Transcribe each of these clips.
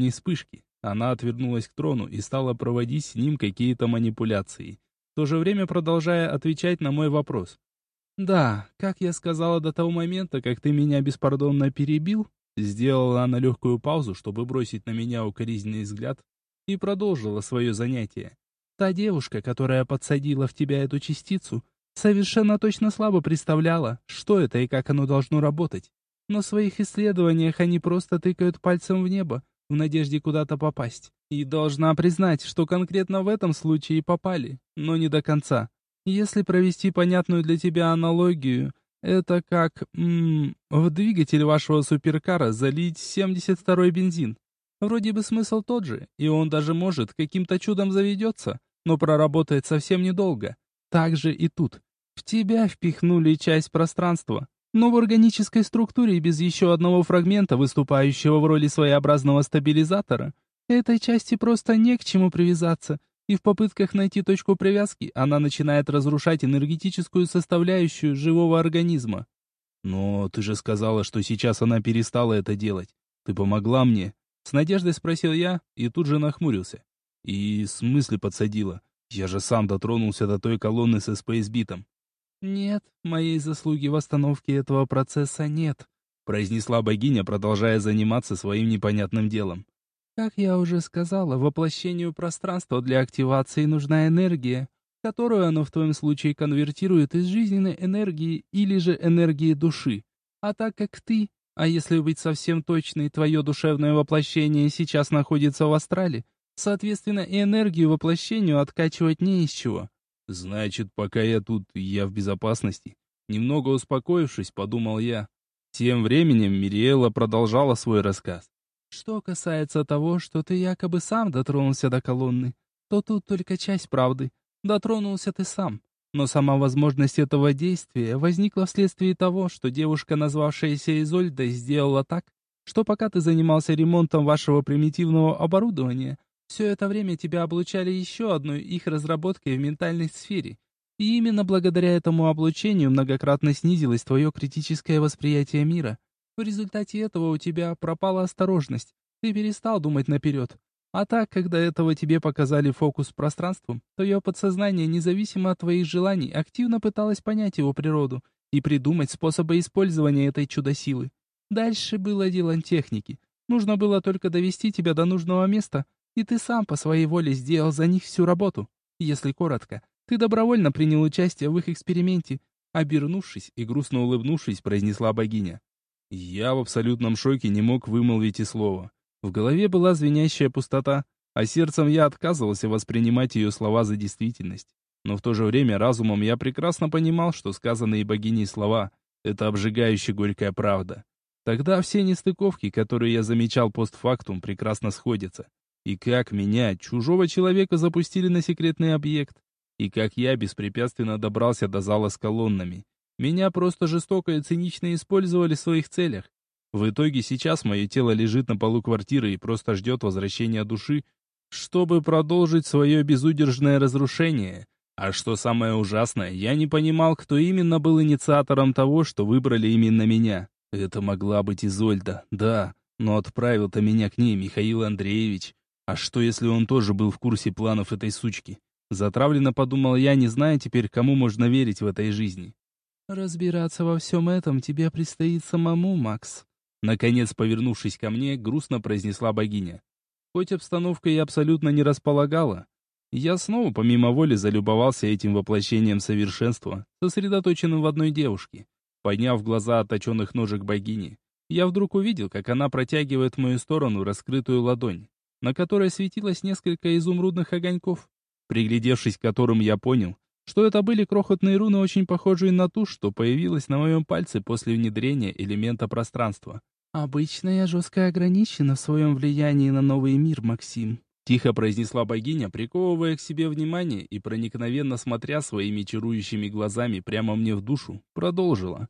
не вспышки. Она отвернулась к трону и стала проводить с ним какие-то манипуляции, в то же время продолжая отвечать на мой вопрос. «Да, как я сказала до того момента, как ты меня беспардонно перебил, сделала она легкую паузу, чтобы бросить на меня укоризненный взгляд, и продолжила свое занятие. Та девушка, которая подсадила в тебя эту частицу, совершенно точно слабо представляла, что это и как оно должно работать. Но в своих исследованиях они просто тыкают пальцем в небо, в надежде куда-то попасть. И должна признать, что конкретно в этом случае попали, но не до конца. Если провести понятную для тебя аналогию, это как м в двигатель вашего суперкара залить 72-й бензин. Вроде бы смысл тот же, и он даже может каким-то чудом заведется, но проработает совсем недолго. Так же и тут. В тебя впихнули часть пространства, но в органической структуре без еще одного фрагмента, выступающего в роли своеобразного стабилизатора, этой части просто не к чему привязаться, и в попытках найти точку привязки она начинает разрушать энергетическую составляющую живого организма. «Но ты же сказала, что сейчас она перестала это делать. Ты помогла мне?» С надеждой спросил я и тут же нахмурился. «И смысле подсадила? Я же сам дотронулся до той колонны с спейсбитом. «Нет, моей заслуги в остановке этого процесса нет», произнесла богиня, продолжая заниматься своим непонятным делом. «Как я уже сказала, воплощению пространства для активации нужна энергия, которую оно в твоем случае конвертирует из жизненной энергии или же энергии души. А так как ты, а если быть совсем точной, твое душевное воплощение сейчас находится в астрале, соответственно и энергию воплощению откачивать не из чего. Значит, пока я тут, я в безопасности. Немного успокоившись, подумал я. Тем временем Мириэла продолжала свой рассказ. Что касается того, что ты якобы сам дотронулся до колонны, то тут только часть правды. Дотронулся ты сам. Но сама возможность этого действия возникла вследствие того, что девушка, назвавшаяся Изольдой, сделала так, что пока ты занимался ремонтом вашего примитивного оборудования, все это время тебя облучали еще одной их разработкой в ментальной сфере. И именно благодаря этому облучению многократно снизилось твое критическое восприятие мира. В результате этого у тебя пропала осторожность. Ты перестал думать наперед. А так, когда этого тебе показали фокус пространством, твое подсознание, независимо от твоих желаний, активно пыталось понять его природу и придумать способы использования этой чудо-силы. Дальше было делом техники. Нужно было только довести тебя до нужного места, и ты сам по своей воле сделал за них всю работу. Если коротко, ты добровольно принял участие в их эксперименте, обернувшись и грустно улыбнувшись, произнесла богиня. Я в абсолютном шоке не мог вымолвить и слова. В голове была звенящая пустота, а сердцем я отказывался воспринимать ее слова за действительность. Но в то же время разумом я прекрасно понимал, что сказанные богиней слова — это обжигающая горькая правда. Тогда все нестыковки, которые я замечал постфактум, прекрасно сходятся. И как меня, чужого человека, запустили на секретный объект. И как я беспрепятственно добрался до зала с колоннами. Меня просто жестоко и цинично использовали в своих целях. В итоге сейчас мое тело лежит на полу квартиры и просто ждет возвращения души, чтобы продолжить свое безудержное разрушение. А что самое ужасное, я не понимал, кто именно был инициатором того, что выбрали именно меня. Это могла быть Изольда, да, но отправил-то меня к ней Михаил Андреевич. А что, если он тоже был в курсе планов этой сучки? Затравленно подумал я, не зная теперь, кому можно верить в этой жизни. «Разбираться во всем этом тебе предстоит самому, Макс», Наконец, повернувшись ко мне, грустно произнесла богиня. Хоть обстановка и абсолютно не располагала, я снова помимо воли залюбовался этим воплощением совершенства, сосредоточенным в одной девушке. Подняв глаза от точенных ножек богини, я вдруг увидел, как она протягивает в мою сторону раскрытую ладонь на которой светилось несколько изумрудных огоньков, приглядевшись к которым я понял, что это были крохотные руны, очень похожие на ту, что появилась на моем пальце после внедрения элемента пространства. «Обычно я жестко ограничена в своем влиянии на новый мир, Максим», Тихо произнесла богиня, приковывая к себе внимание и проникновенно смотря своими чарующими глазами прямо мне в душу, продолжила.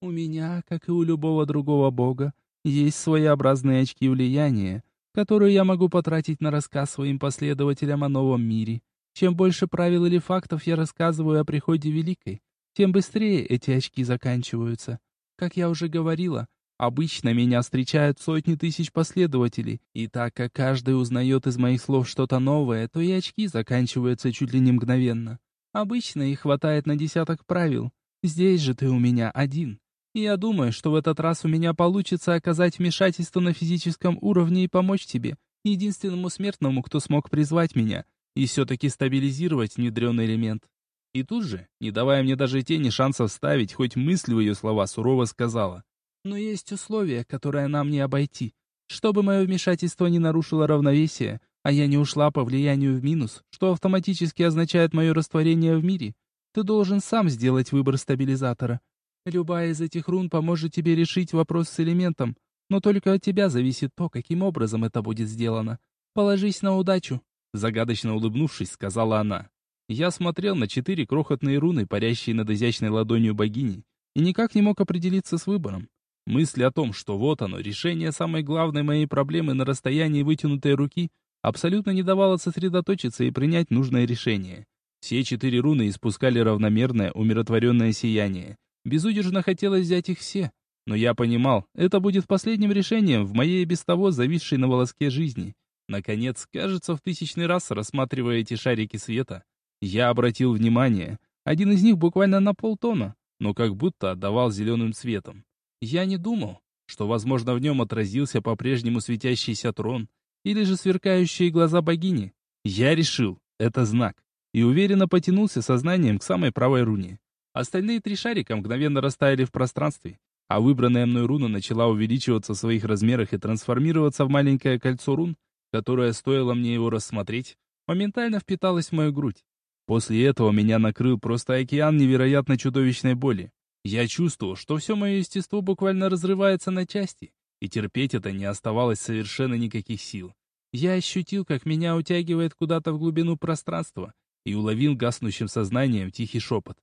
«У меня, как и у любого другого бога, есть своеобразные очки влияния, которую я могу потратить на рассказ своим последователям о новом мире. Чем больше правил или фактов я рассказываю о приходе Великой, тем быстрее эти очки заканчиваются. Как я уже говорила, Обычно меня встречают сотни тысяч последователей, и так как каждый узнает из моих слов что-то новое, то и очки заканчиваются чуть ли не мгновенно. Обычно их хватает на десяток правил. Здесь же ты у меня один. И я думаю, что в этот раз у меня получится оказать вмешательство на физическом уровне и помочь тебе, единственному смертному, кто смог призвать меня, и все-таки стабилизировать внедренный элемент. И тут же, не давая мне даже тени шанса вставить хоть мысль в ее слова, сурово сказала. Но есть условие, которое нам не обойти. Чтобы мое вмешательство не нарушило равновесие, а я не ушла по влиянию в минус, что автоматически означает мое растворение в мире, ты должен сам сделать выбор стабилизатора. Любая из этих рун поможет тебе решить вопрос с элементом, но только от тебя зависит то, каким образом это будет сделано. Положись на удачу. Загадочно улыбнувшись, сказала она. Я смотрел на четыре крохотные руны, парящие над изящной ладонью богини, и никак не мог определиться с выбором. Мысль о том, что вот оно, решение самой главной моей проблемы на расстоянии вытянутой руки, абсолютно не давало сосредоточиться и принять нужное решение. Все четыре руны испускали равномерное, умиротворенное сияние. Безудержно хотелось взять их все, но я понимал, это будет последним решением в моей без того зависшей на волоске жизни. Наконец, кажется, в тысячный раз, рассматривая эти шарики света, я обратил внимание, один из них буквально на полтона, но как будто отдавал зеленым цветом. Я не думал, что, возможно, в нем отразился по-прежнему светящийся трон или же сверкающие глаза богини. Я решил, это знак, и уверенно потянулся сознанием к самой правой руне. Остальные три шарика мгновенно растаяли в пространстве, а выбранная мной руна начала увеличиваться в своих размерах и трансформироваться в маленькое кольцо рун, которое, стоило мне его рассмотреть, моментально впиталось в мою грудь. После этого меня накрыл просто океан невероятно чудовищной боли. Я чувствовал, что все мое естество буквально разрывается на части, и терпеть это не оставалось совершенно никаких сил. Я ощутил, как меня утягивает куда-то в глубину пространства, и уловил гаснущим сознанием тихий шепот.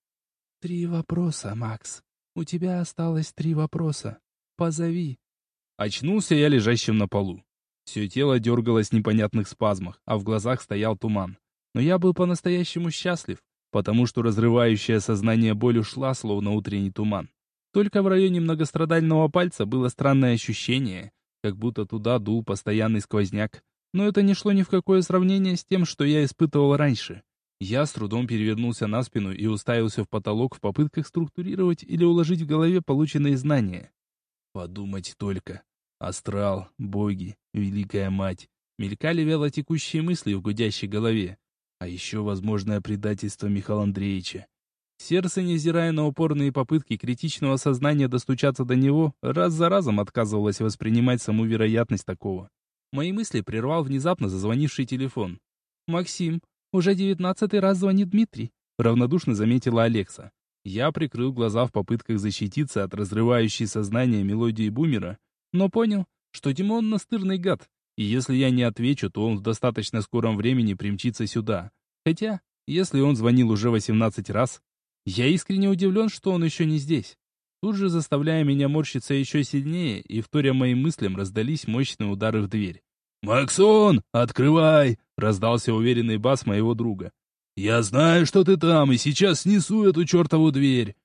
«Три вопроса, Макс. У тебя осталось три вопроса. Позови». Очнулся я лежащим на полу. Все тело дергалось в непонятных спазмах, а в глазах стоял туман. Но я был по-настоящему счастлив, потому что разрывающее сознание боль ушла, словно утренний туман. Только в районе многострадального пальца было странное ощущение, как будто туда дул постоянный сквозняк. Но это не шло ни в какое сравнение с тем, что я испытывал раньше. Я с трудом перевернулся на спину и уставился в потолок в попытках структурировать или уложить в голове полученные знания. Подумать только. Астрал, боги, Великая Мать. Мелькали вяло текущие мысли в гудящей голове. А еще возможное предательство Михаила Андреевича. Сердце, невзирая на упорные попытки критичного сознания достучаться до него, раз за разом отказывалось воспринимать саму вероятность такого. Мои мысли прервал внезапно зазвонивший телефон. «Максим, уже девятнадцатый раз звонит Дмитрий», — равнодушно заметила Алекса. Я прикрыл глаза в попытках защититься от разрывающей сознание мелодии бумера, но понял, что Димон настырный гад, и если я не отвечу, то он в достаточно скором времени примчится сюда. Хотя, если он звонил уже 18 раз, я искренне удивлен, что он еще не здесь. Тут же, заставляя меня морщиться еще сильнее, и вторя моим мыслям, раздались мощные удары в дверь. «Максон, открывай!» — раздался уверенный бас моего друга. «Я знаю, что ты там, и сейчас снесу эту чертову дверь!»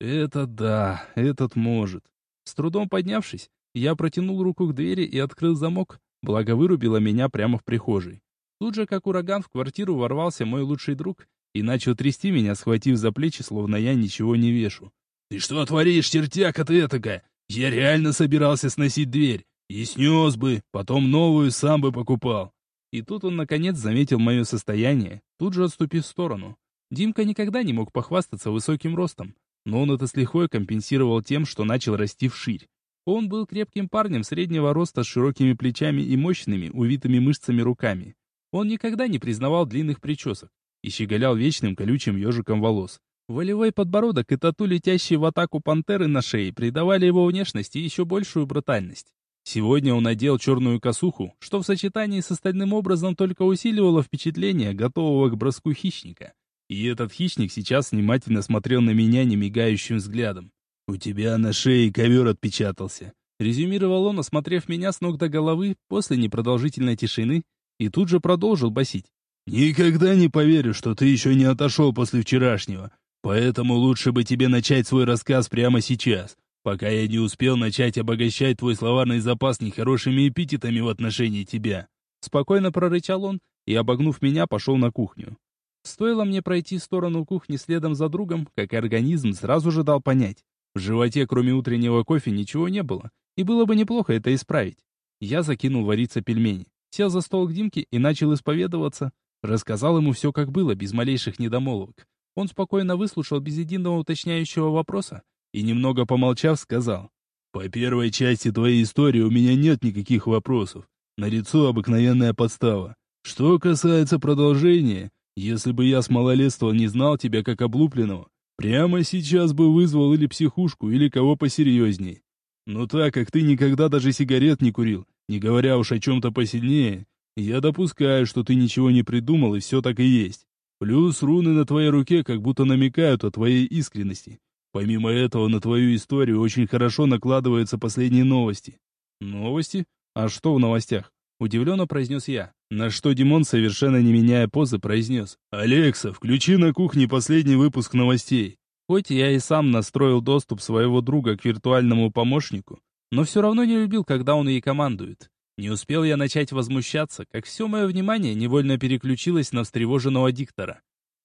«Это да, этот может». С трудом поднявшись, я протянул руку к двери и открыл замок, Благо вырубила меня прямо в прихожей. Тут же, как ураган, в квартиру ворвался мой лучший друг и начал трясти меня, схватив за плечи, словно я ничего не вешу. «Ты что творишь, чертяка ты этакая? Я реально собирался сносить дверь. И снес бы, потом новую сам бы покупал». И тут он, наконец, заметил мое состояние, тут же отступив в сторону. Димка никогда не мог похвастаться высоким ростом, но он это с лихвой компенсировал тем, что начал расти вширь. Он был крепким парнем среднего роста с широкими плечами и мощными, увитыми мышцами руками. Он никогда не признавал длинных причесок и щеголял вечным колючим ежиком волос. Волевой подбородок и тату, летящие в атаку пантеры на шее, придавали его внешности еще большую брутальность. Сегодня он надел черную косуху, что в сочетании с остальным образом только усиливало впечатление готового к броску хищника. И этот хищник сейчас внимательно смотрел на меня немигающим взглядом. «У тебя на шее ковер отпечатался», — резюмировал он, осмотрев меня с ног до головы после непродолжительной тишины, и тут же продолжил басить. «Никогда не поверю, что ты еще не отошел после вчерашнего, поэтому лучше бы тебе начать свой рассказ прямо сейчас. Пока я не успел начать обогащать твой словарный запас нехорошими эпитетами в отношении тебя». Спокойно прорычал он и, обогнув меня, пошел на кухню. Стоило мне пройти в сторону кухни следом за другом, как организм сразу же дал понять. В животе, кроме утреннего кофе, ничего не было, и было бы неплохо это исправить. Я закинул вариться пельмени, сел за стол к Димке и начал исповедоваться. Рассказал ему все, как было, без малейших недомолвок. Он спокойно выслушал без единого уточняющего вопроса и, немного помолчав, сказал. «По первой части твоей истории у меня нет никаких вопросов. На лицо обыкновенная подстава. Что касается продолжения, если бы я с малолетства не знал тебя как облупленного, прямо сейчас бы вызвал или психушку, или кого посерьезней. Но так как ты никогда даже сигарет не курил, не говоря уж о чем-то посильнее, я допускаю, что ты ничего не придумал, и все так и есть. Плюс руны на твоей руке как будто намекают о твоей искренности. Помимо этого, на твою историю очень хорошо накладываются последние новости. Новости? А что в новостях? Удивленно произнес я. На что Димон, совершенно не меняя позы, произнес. «Алекса, включи на кухне последний выпуск новостей». Хоть я и сам настроил доступ своего друга к виртуальному помощнику, но все равно не любил, когда он ей командует. Не успел я начать возмущаться, как все мое внимание невольно переключилось на встревоженного диктора.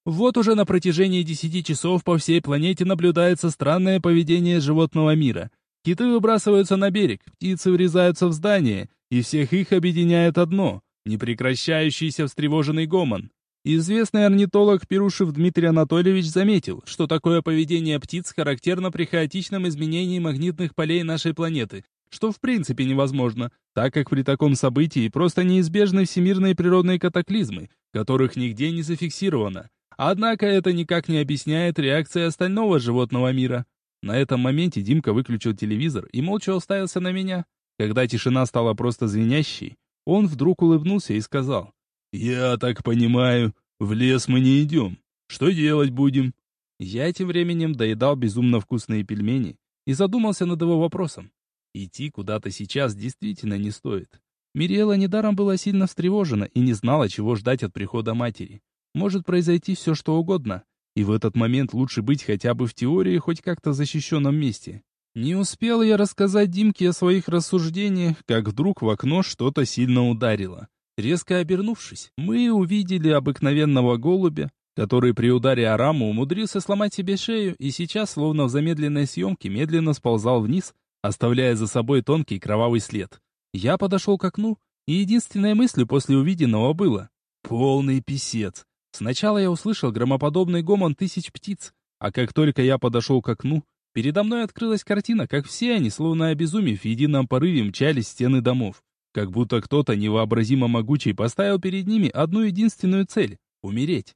Вот уже на протяжении десяти часов по всей планете наблюдается странное поведение животного мира. Киты выбрасываются на берег, птицы врезаются в здания, и всех их объединяет одно — непрекращающийся встревоженный гомон. Известный орнитолог Перушев Дмитрий Анатольевич заметил, что такое поведение птиц характерно при хаотичном изменении магнитных полей нашей планеты, что в принципе невозможно, так как при таком событии просто неизбежны всемирные природные катаклизмы, которых нигде не зафиксировано. Однако это никак не объясняет реакции остального животного мира. На этом моменте Димка выключил телевизор и молча уставился на меня. Когда тишина стала просто звенящей, он вдруг улыбнулся и сказал, «Я так понимаю, в лес мы не идем. Что делать будем?» Я тем временем доедал безумно вкусные пельмени и задумался над его вопросом. Идти куда-то сейчас действительно не стоит. Мириэла недаром была сильно встревожена и не знала, чего ждать от прихода матери. Может произойти все, что угодно, и в этот момент лучше быть хотя бы в теории хоть как-то защищенном месте. Не успел я рассказать Димке о своих рассуждениях, как вдруг в окно что-то сильно ударило. Резко обернувшись, мы увидели обыкновенного голубя, который при ударе о раму умудрился сломать себе шею и сейчас, словно в замедленной съемке, медленно сползал вниз, оставляя за собой тонкий кровавый след. Я подошел к окну, и единственной мыслью после увиденного было «Полный писец». Сначала я услышал громоподобный гомон тысяч птиц, а как только я подошел к окну, передо мной открылась картина, как все они, словно обезумев, в едином порыве мчались стены домов. Как будто кто-то невообразимо могучий поставил перед ними одну единственную цель — умереть.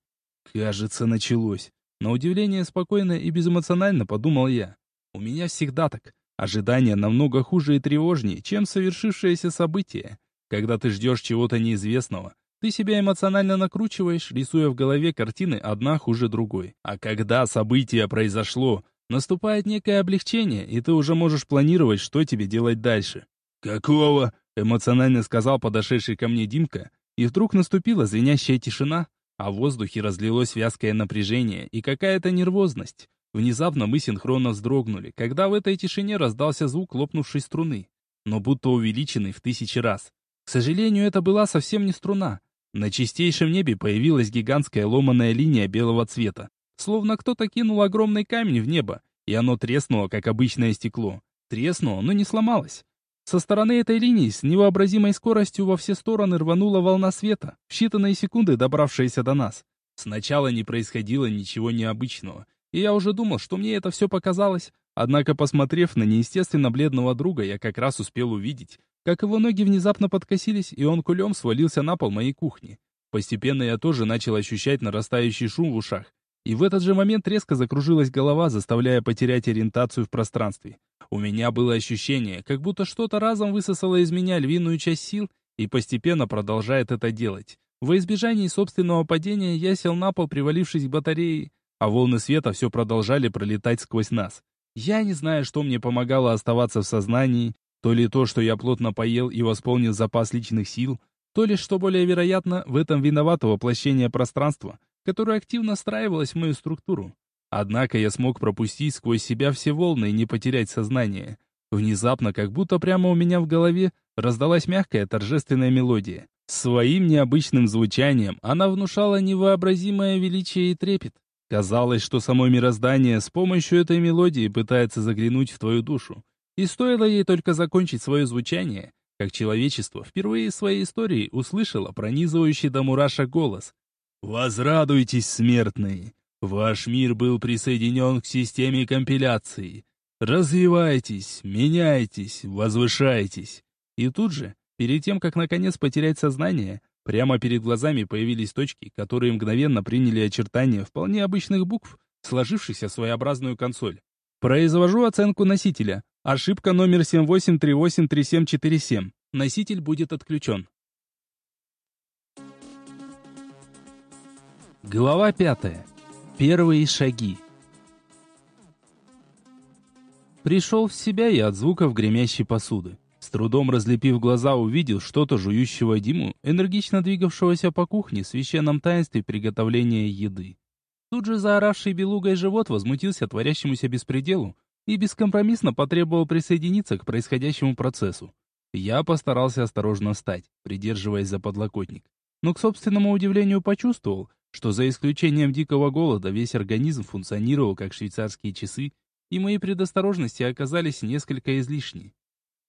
Кажется, началось. На удивление спокойно и безэмоционально подумал я. У меня всегда так. Ожидание намного хуже и тревожнее, чем совершившееся событие. Когда ты ждешь чего-то неизвестного, ты себя эмоционально накручиваешь, рисуя в голове картины одна хуже другой. А когда событие произошло, наступает некое облегчение, и ты уже можешь планировать, что тебе делать дальше. «Какого?» — эмоционально сказал подошедший ко мне Димка, и вдруг наступила звенящая тишина, а в воздухе разлилось вязкое напряжение и какая-то нервозность. Внезапно мы синхронно вздрогнули, когда в этой тишине раздался звук лопнувшей струны, но будто увеличенный в тысячи раз. К сожалению, это была совсем не струна, на чистейшем небе появилась гигантская ломаная линия белого цвета. Словно кто-то кинул огромный камень в небо, и оно треснуло, как обычное стекло. Треснуло, но не сломалось. Со стороны этой линии с невообразимой скоростью во все стороны рванула волна света, в считанные секунды добравшаяся до нас. Сначала не происходило ничего необычного, и я уже думал, что мне это все показалось. Однако, посмотрев на неестественно бледного друга, я как раз успел увидеть, как его ноги внезапно подкосились, и он кулем свалился на пол моей кухни. Постепенно я тоже начал ощущать нарастающий шум в ушах. И в этот же момент резко закружилась голова, заставляя потерять ориентацию в пространстве. У меня было ощущение, как будто что-то разом высосало из меня львиную часть сил и постепенно продолжает это делать. Во избежании собственного падения я сел на пол, привалившись к батарее, а волны света все продолжали пролетать сквозь нас. Я не знаю, что мне помогало оставаться в сознании, то ли то, что я плотно поел и восполнил запас личных сил, то ли, что более вероятно, в этом виновато воплощение пространства, которое активно встраивалось в мою структуру. Однако я смог пропустить сквозь себя все волны и не потерять сознание. Внезапно, как будто прямо у меня в голове, раздалась мягкая торжественная мелодия. Своим необычным звучанием она внушала невообразимое величие и трепет. Казалось, что само мироздание с помощью этой мелодии пытается заглянуть в твою душу. И стоило ей только закончить свое звучание, как человечество впервые в своей истории услышало пронизывающий до мурашек голос. «Возрадуйтесь, смертные! Ваш мир был присоединен к системе компиляции. Развивайтесь, меняйтесь, возвышайтесь!» И тут же, перед тем, как наконец потерять сознание, прямо перед глазами появились точки, которые мгновенно приняли очертания вполне обычных букв, сложившихся в своеобразную консоль. Произвожу оценку носителя. Ошибка номер 78383747. Носитель будет отключен. Глава 5. Первые шаги. Пришел в себя я от звуков гремящей посуды. С трудом разлепив глаза, увидел что-то жующего Диму, энергично двигавшегося по кухне в священном таинстве приготовления еды. Тут же заоравший белугой живот возмутился творящемуся беспределу, и бескомпромиссно потребовал присоединиться к происходящему процессу. Я постарался осторожно встать, придерживаясь за подлокотник. Но к собственному удивлению почувствовал, что за исключением дикого голода весь организм функционировал как швейцарские часы, и мои предосторожности оказались несколько излишни.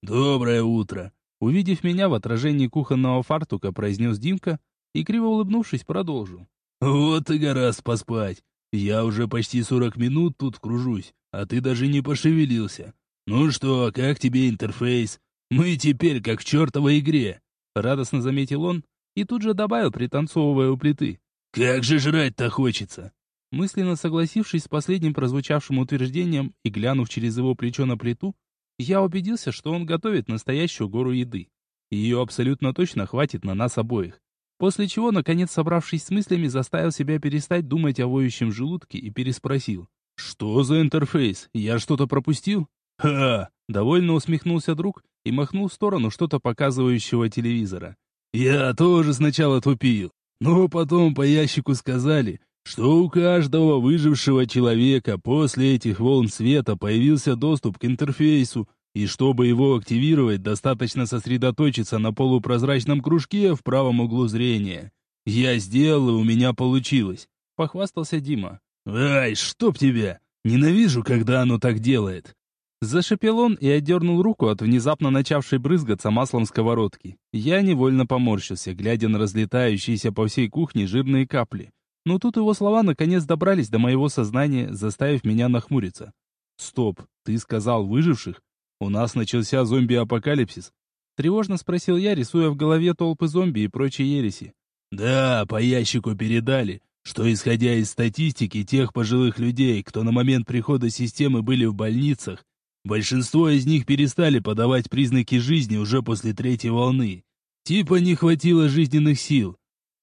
«Доброе утро!» Увидев меня в отражении кухонного фартука, произнес Димка и, криво улыбнувшись, продолжил. «Вот и гораздо поспать. Я уже почти сорок минут тут кружусь а ты даже не пошевелился. Ну что, как тебе интерфейс? Мы теперь как в чертовой игре!» Радостно заметил он и тут же добавил, пританцовывая у плиты. «Как же жрать-то хочется!» Мысленно согласившись с последним прозвучавшим утверждением и глянув через его плечо на плиту, я убедился, что он готовит настоящую гору еды. Ее абсолютно точно хватит на нас обоих. После чего, наконец собравшись с мыслями, заставил себя перестать думать о воющем желудке и переспросил. «Что за интерфейс? Я что-то пропустил?» «Ха!» — довольно усмехнулся друг и махнул в сторону что-то показывающего телевизора. «Я тоже сначала тупил, но потом по ящику сказали, что у каждого выжившего человека после этих волн света появился доступ к интерфейсу, и чтобы его активировать, достаточно сосредоточиться на полупрозрачном кружке в правом углу зрения. Я сделал, и у меня получилось», — похвастался Дима. «Ай, чтоб тебя! Ненавижу, когда оно так делает!» Зашипел он и отдернул руку от внезапно начавшей брызгаться маслом сковородки. Я невольно поморщился, глядя на разлетающиеся по всей кухне жирные капли. Но тут его слова наконец добрались до моего сознания, заставив меня нахмуриться. «Стоп, ты сказал выживших? У нас начался зомби-апокалипсис?» Тревожно спросил я, рисуя в голове толпы зомби и прочие ереси. «Да, по ящику передали что, исходя из статистики тех пожилых людей, кто на момент прихода системы были в больницах, большинство из них перестали подавать признаки жизни уже после третьей волны. Типа не хватило жизненных сил.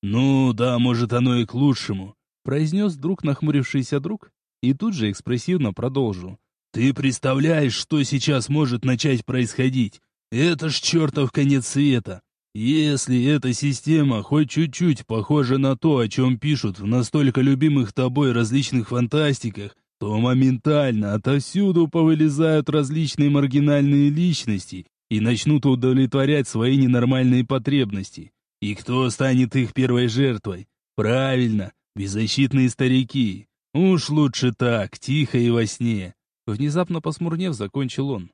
Ну, да, может оно и к лучшему, произнес друг нахмурившийся друг, и тут же экспрессивно продолжил. Ты представляешь, что сейчас может начать происходить? Это ж чертов конец света. Если эта система хоть чуть-чуть похожа на то, о чем пишут в настолько любимых тобой различных фантастиках, то моментально отовсюду повылезают различные маргинальные личности и начнут удовлетворять свои ненормальные потребности. И кто станет их первой жертвой? Правильно, беззащитные старики. Уж лучше так, тихо и во сне. Внезапно посмурнев, закончил он.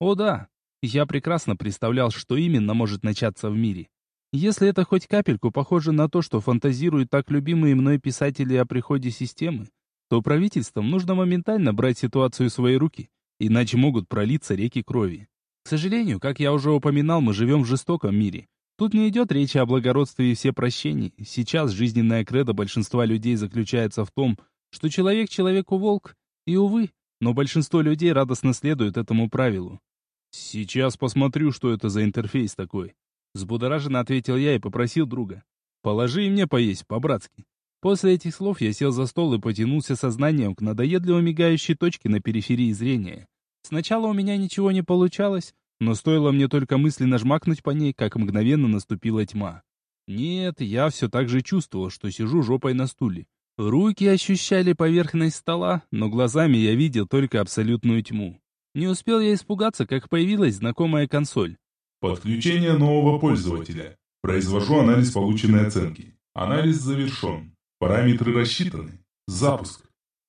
О да, я прекрасно представлял, что именно может начаться в мире. Если это хоть капельку похоже на то, что фантазируют так любимые мной писатели о приходе системы, то правительствам нужно моментально брать ситуацию в свои руки, иначе могут пролиться реки крови. К сожалению, как я уже упоминал, мы живем в жестоком мире. Тут не идет речи о благородстве и все прощении. Сейчас жизненная кредо большинства людей заключается в том, что человек человеку волк, и, увы, но большинство людей радостно следует этому правилу. «Сейчас посмотрю, что это за интерфейс такой». Сбудораженно ответил я и попросил друга. «Положи мне поесть, по-братски». После этих слов я сел за стол и потянулся сознанием к надоедливо мигающей точке на периферии зрения. Сначала у меня ничего не получалось, но стоило мне только мысленно жмакнуть по ней, как мгновенно наступила тьма. Нет, я все так же чувствовал, что сижу жопой на стуле. Руки ощущали поверхность стола, но глазами я видел только абсолютную тьму. Не успел я испугаться, как появилась знакомая консоль. Подключение нового пользователя. Произвожу анализ полученной оценки. Анализ завершен. Параметры рассчитаны. Запуск.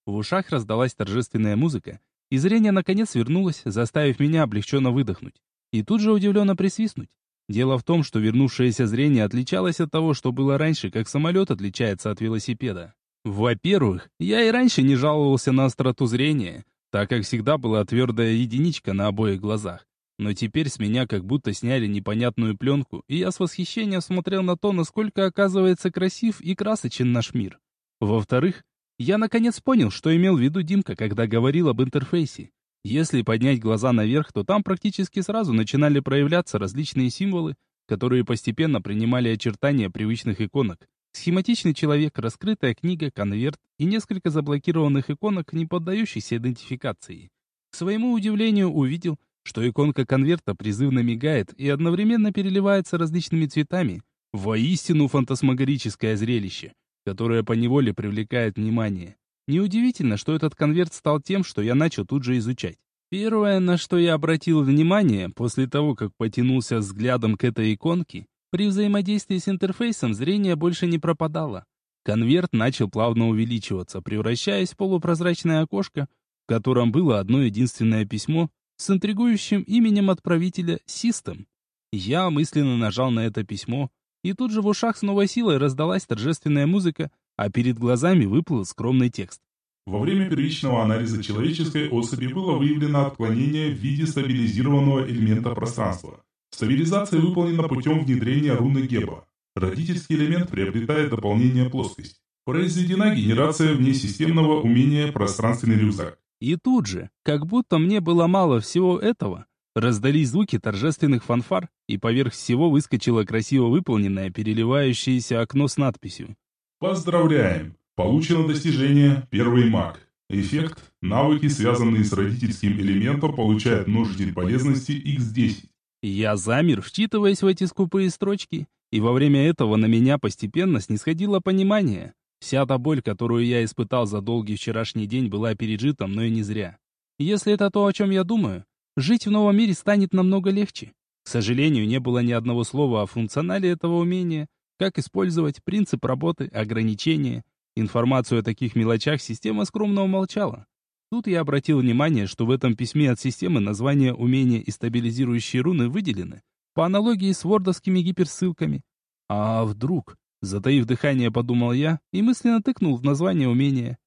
В ушах раздалась торжественная музыка, и зрение наконец вернулось, заставив меня облегченно выдохнуть. И тут же удивленно присвистнуть. Дело в том, что вернувшееся зрение отличалось от того, что было раньше, как самолет отличается от велосипеда. Во-первых, я и раньше не жаловался на остроту зрения, так как всегда была твердая единичка на обоих глазах. Но теперь с меня как будто сняли непонятную пленку, и я с восхищением смотрел на то, насколько оказывается красив и красочен наш мир. Во-вторых, я наконец понял, что имел в виду Димка, когда говорил об интерфейсе. Если поднять глаза наверх, то там практически сразу начинали проявляться различные символы, которые постепенно принимали очертания привычных иконок. Схематичный человек, раскрытая книга, конверт и несколько заблокированных иконок, не поддающихся идентификации. К своему удивлению увидел, что иконка конверта призывно мигает и одновременно переливается различными цветами. Воистину фантасмагорическое зрелище, которое поневоле привлекает внимание. Неудивительно, что этот конверт стал тем, что я начал тут же изучать. Первое, на что я обратил внимание, после того, как потянулся взглядом к этой иконке, при взаимодействии с интерфейсом зрение больше не пропадало. Конверт начал плавно увеличиваться, превращаясь в полупрозрачное окошко, в котором было одно единственное письмо с интригующим именем отправителя «Систем». Я мысленно нажал на это письмо, и тут же в ушах с новой силой раздалась торжественная музыка, а перед глазами выплыл скромный текст. Во время первичного анализа человеческой особи было выявлено отклонение в виде стабилизированного элемента пространства. Стабилизация выполнена путем внедрения руны Геба. Родительский элемент приобретает дополнение плоскость. Произведена генерация внесистемного умения «Пространственный рюкзак». И тут же, как будто мне было мало всего этого, раздались звуки торжественных фанфар, и поверх всего выскочило красиво выполненное переливающееся окно с надписью Поздравляем! Получено достижение «Первый маг». Эффект «Навыки, связанные с родительским элементом, получает множитель полезности x10». Я замер, вчитываясь в эти скупые строчки, и во время этого на меня постепенно снисходило понимание. Вся та боль, которую я испытал за долгий вчерашний день, была пережита мной не зря. Если это то, о чем я думаю, жить в новом мире станет намного легче. К сожалению, не было ни одного слова о функционале этого умения, как использовать, принцип работы, ограничения. Информацию о таких мелочах система скромно умолчала. Тут я обратил внимание, что в этом письме от системы название умения и стабилизирующие руны выделены, по аналогии с вордовскими гиперссылками. А вдруг? Затаив дыхание, подумал я и мысленно тыкнул в название умения.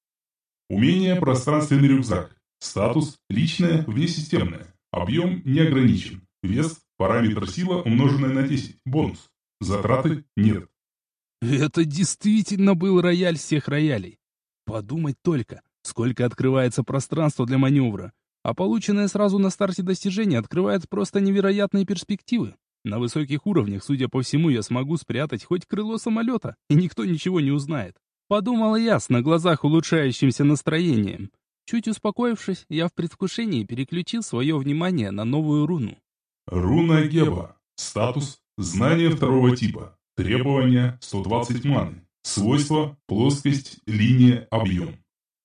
Умение «Пространственный рюкзак». Статус «Личное, внесистемное». Объем не ограничен. Вес Параметр сила, умноженная на 10. Бонус. Затраты нет. Это действительно был рояль всех роялей. Подумать только, сколько открывается пространства для маневра. А полученное сразу на старте достижение открывает просто невероятные перспективы. На высоких уровнях, судя по всему, я смогу спрятать хоть крыло самолета, и никто ничего не узнает. Подумал я с на глазах улучшающимся настроением. Чуть успокоившись, я в предвкушении переключил свое внимание на новую руну. Руна Геба. Статус – знание второго типа. Требования – 120 маны. Свойства – плоскость, линия, объем.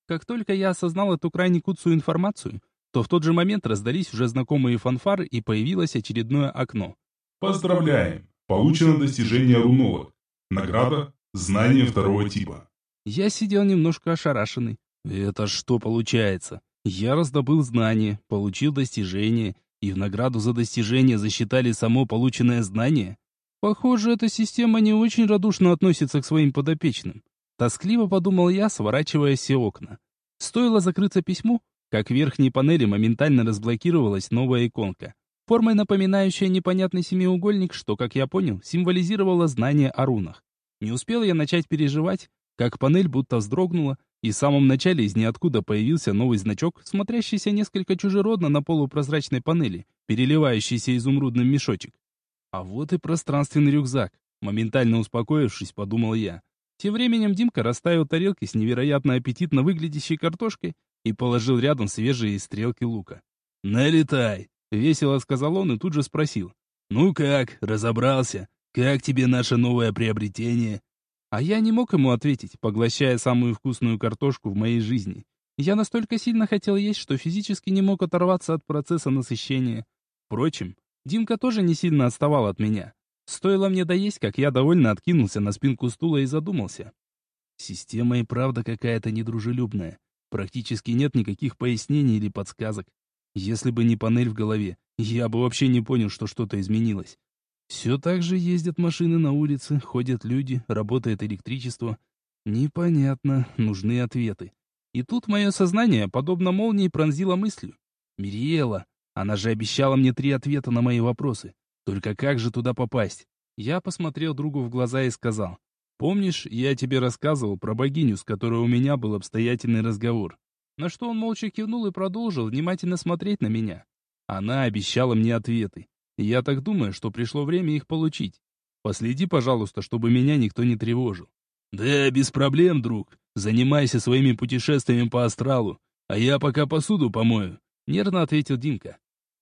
Как только я осознал эту крайне куцую информацию, то в тот же момент раздались уже знакомые фанфары и появилось очередное окно. Поздравляем! Получено достижение рунолог. Награда – знание второго типа. Я сидел немножко ошарашенный. Это что получается? Я раздобыл знание, получил достижение – и в награду за достижение засчитали само полученное знание? Похоже, эта система не очень радушно относится к своим подопечным. Тоскливо подумал я, сворачивая все окна. Стоило закрыться письму, как в верхней панели моментально разблокировалась новая иконка, формой напоминающая непонятный семиугольник, что, как я понял, символизировало знание о рунах. Не успел я начать переживать, как панель будто вздрогнула, и в самом начале из ниоткуда появился новый значок, смотрящийся несколько чужеродно на полупрозрачной панели, переливающийся изумрудным мешочек. А вот и пространственный рюкзак. Моментально успокоившись, подумал я. Тем временем Димка расставил тарелки с невероятно аппетитно выглядящей картошкой и положил рядом свежие стрелки лука. «Налетай!» — весело сказал он и тут же спросил. «Ну как, разобрался? Как тебе наше новое приобретение?» А я не мог ему ответить, поглощая самую вкусную картошку в моей жизни. Я настолько сильно хотел есть, что физически не мог оторваться от процесса насыщения. Впрочем, Димка тоже не сильно отставал от меня. Стоило мне доесть, как я довольно откинулся на спинку стула и задумался. Система и правда какая-то недружелюбная. Практически нет никаких пояснений или подсказок. Если бы не панель в голове, я бы вообще не понял, что что-то изменилось. Все так же ездят машины на улице, ходят люди, работает электричество. Непонятно, нужны ответы. И тут мое сознание, подобно молнии, пронзило мыслью. Мириэла, она же обещала мне три ответа на мои вопросы. Только как же туда попасть? Я посмотрел другу в глаза и сказал. Помнишь, я тебе рассказывал про богиню, с которой у меня был обстоятельный разговор? На что он молча кивнул и продолжил внимательно смотреть на меня. Она обещала мне ответы. Я так думаю, что пришло время их получить. Последи, пожалуйста, чтобы меня никто не тревожил. Да, без проблем, друг. Занимайся своими путешествиями по астралу, а я пока посуду помою, нервно ответил Димка.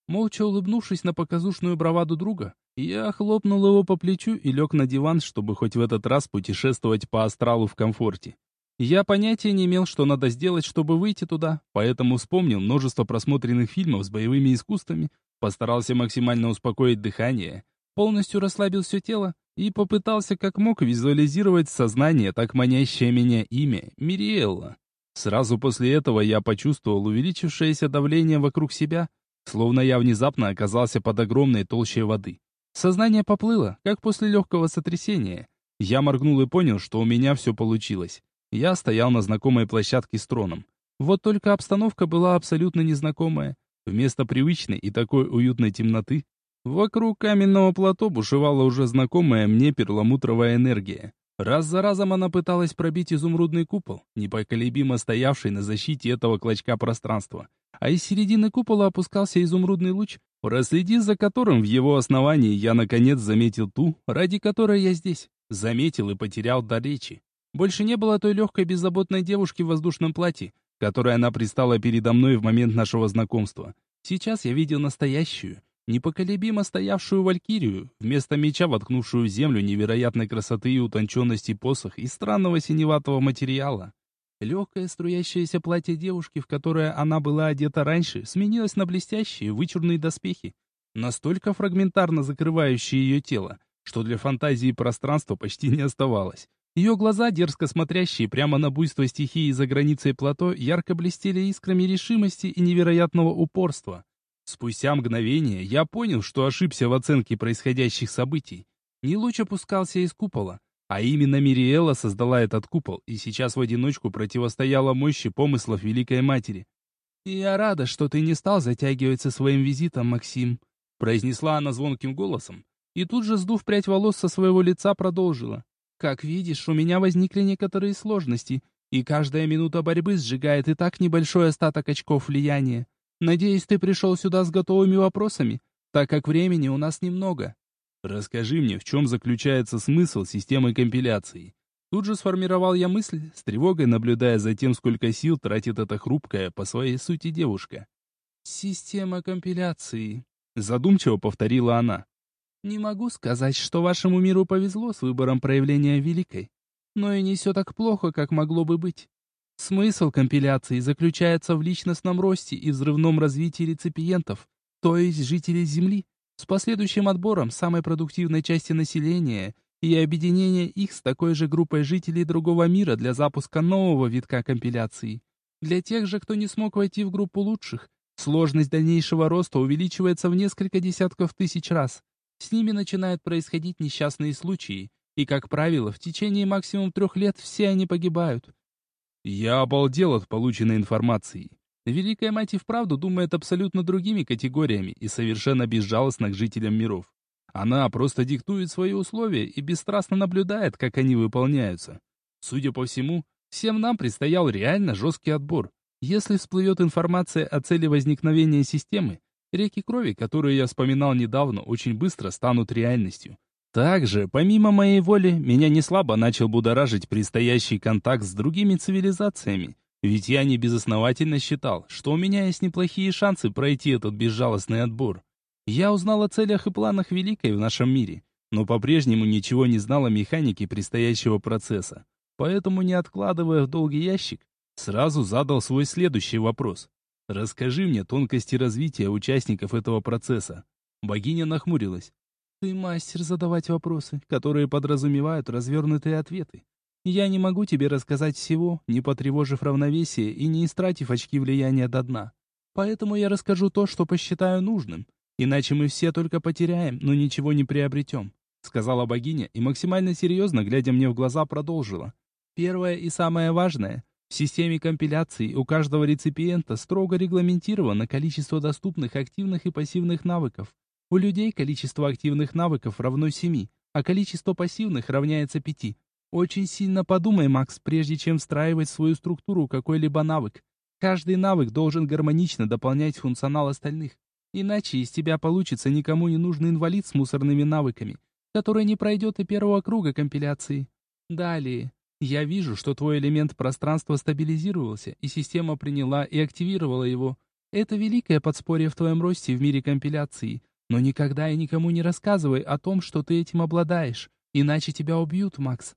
Молча улыбнувшись на показушную браваду друга, я хлопнул его по плечу и лег на диван, чтобы хоть в этот раз путешествовать по астралу в комфорте. Я понятия не имел, что надо сделать, чтобы выйти туда, поэтому вспомнил множество просмотренных фильмов с боевыми искусствами, постарался максимально успокоить дыхание, полностью расслабил все тело и попытался как мог визуализировать сознание так манящее меня имя Мириэлла. Сразу после этого я почувствовал увеличившееся давление вокруг себя, Словно я внезапно оказался под огромной толщей воды. Сознание поплыло, как после легкого сотрясения. Я моргнул и понял, что у меня все получилось. Я стоял на знакомой площадке с троном. Вот только обстановка была абсолютно незнакомая. Вместо привычной и такой уютной темноты, вокруг каменного плато бушевала уже знакомая мне перламутровая энергия. Раз за разом она пыталась пробить изумрудный купол, непоколебимо стоявший на защите этого клочка пространства а из середины купола опускался изумрудный луч, проследив за которым в его основании я наконец заметил ту, ради которой я здесь. Заметил и потерял до речи. Больше не было той легкой беззаботной девушки в воздушном платье, которой она пристала передо мной в момент нашего знакомства. Сейчас я видел настоящую, непоколебимо стоявшую валькирию, вместо меча воткнувшую в землю невероятной красоты и утонченности посох из странного синеватого материала. Легкое струящееся платье девушки, в которое она была одета раньше, сменилось на блестящие, вычурные доспехи, настолько фрагментарно закрывающие ее тело, что для фантазии пространства почти не оставалось. Ее глаза, дерзко смотрящие прямо на буйство стихии за границей плато, ярко блестели искрами решимости и невероятного упорства. Спустя мгновение я понял, что ошибся в оценке происходящих событий. Не луч опускался из купола, а именно Мириэла создала этот купол и сейчас в одиночку противостояла мощи помыслов Великой Матери. «Я рада, что ты не стал затягивать со своим визитом, Максим», произнесла она звонким голосом, и тут же, сдув прядь волос со своего лица, продолжила. «Как видишь, у меня возникли некоторые сложности, и каждая минута борьбы сжигает и так небольшой остаток очков влияния. Надеюсь, ты пришел сюда с готовыми вопросами, так как времени у нас немного. Расскажи мне, в чем заключается смысл системы компиляции. Тут же сформировал я мысль, с тревогой наблюдая за тем, сколько сил тратит эта хрупкая, по своей сути, девушка. «Система компиляции», — задумчиво повторила она. «Не могу сказать, что вашему миру повезло с выбором проявления великой, но и не все так плохо, как могло бы быть. Смысл компиляции заключается в личностном росте и взрывном развитии реципиентов, то есть жителей Земли, с последующим отбором самой продуктивной части населения и объединение их с такой же группой жителей другого мира для запуска нового витка компиляции. Для тех же, кто не смог войти в группу лучших, сложность дальнейшего роста увеличивается в несколько десятков тысяч раз. С ними начинают происходить несчастные случаи, и, как правило, в течение максимум трех лет все они погибают. Я обалдел от полученной информации. Великая мать и вправду думает абсолютно другими категориями и совершенно безжалостна к жителям миров. Она просто диктует свои условия и бесстрастно наблюдает, как они выполняются. Судя по всему, всем нам предстоял реально жесткий отбор. Если всплывет информация о цели возникновения системы, реки крови, которые я вспоминал недавно, очень быстро станут реальностью. Также, помимо моей воли, меня не слабо начал будоражить предстоящий контакт с другими цивилизациями, ведь я не безосновательно считал, что у меня есть неплохие шансы пройти этот безжалостный отбор. Я узнал о целях и планах Великой в нашем мире, но по-прежнему ничего не знал о механике предстоящего процесса. Поэтому, не откладывая в долгий ящик, сразу задал свой следующий вопрос. «Расскажи мне тонкости развития участников этого процесса». Богиня нахмурилась. «Ты мастер задавать вопросы, которые подразумевают развернутые ответы. Я не могу тебе рассказать всего, не потревожив равновесие и не истратив очки влияния до дна. Поэтому я расскажу то, что посчитаю нужным. Иначе мы все только потеряем, но ничего не приобретем», — сказала богиня и максимально серьезно, глядя мне в глаза, продолжила. «Первое и самое важное. В системе компиляции у каждого реципиента строго регламентировано количество доступных активных и пассивных навыков. У людей количество активных навыков равно 7, а количество пассивных равняется 5. Очень сильно подумай, Макс, прежде чем встраивать в свою структуру какой-либо навык. Каждый навык должен гармонично дополнять функционал остальных. Иначе из тебя получится никому не нужный инвалид с мусорными навыками, который не пройдет и первого круга компиляции. Далее. Я вижу, что твой элемент пространства стабилизировался, и система приняла и активировала его. Это великое подспорье в твоем росте в мире компиляции. Но никогда и никому не рассказывай о том, что ты этим обладаешь, иначе тебя убьют, Макс.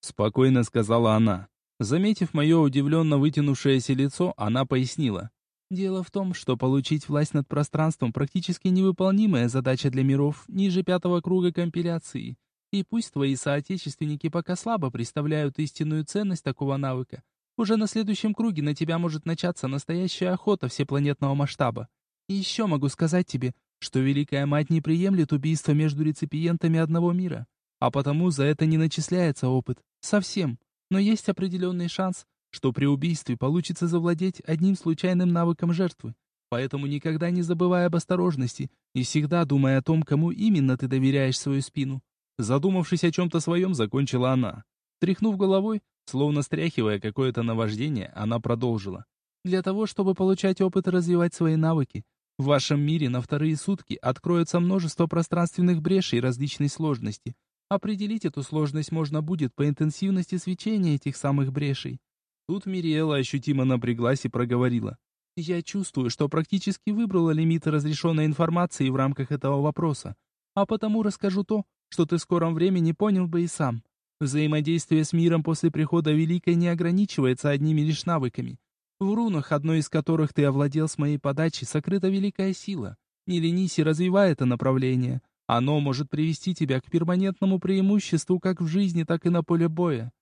Спокойно сказала она. Заметив мое удивленно вытянувшееся лицо, она пояснила. Дело в том, что получить власть над пространством практически невыполнимая задача для миров ниже пятого круга компиляции. И пусть твои соотечественники пока слабо представляют истинную ценность такого навыка, уже на следующем круге на тебя может начаться настоящая охота всепланетного масштаба. И еще могу сказать тебе, что Великая Мать не приемлет убийства между реципиентами одного мира, а потому за это не начисляется опыт. Совсем. Но есть определенный шанс, что при убийстве получится завладеть одним случайным навыком жертвы. Поэтому никогда не забывай об осторожности и всегда думай о том, кому именно ты доверяешь свою спину. Задумавшись о чем-то своем, закончила она. Тряхнув головой, словно стряхивая какое-то наваждение, она продолжила. Для того, чтобы получать опыт и развивать свои навыки, в вашем мире на вторые сутки откроется множество пространственных брешей различной сложности. Определить эту сложность можно будет по интенсивности свечения этих самых брешей. Тут Мириэла ощутимо напряглась и проговорила. «Я чувствую, что практически выбрала лимиты разрешенной информации в рамках этого вопроса, а потому расскажу то, что ты в скором времени понял бы и сам. Взаимодействие с миром после прихода Великой не ограничивается одними лишь навыками. В рунах, одной из которых ты овладел с моей подачи, сокрыта великая сила. Не ленись и развивай это направление. Оно может привести тебя к перманентному преимуществу как в жизни, так и на поле боя.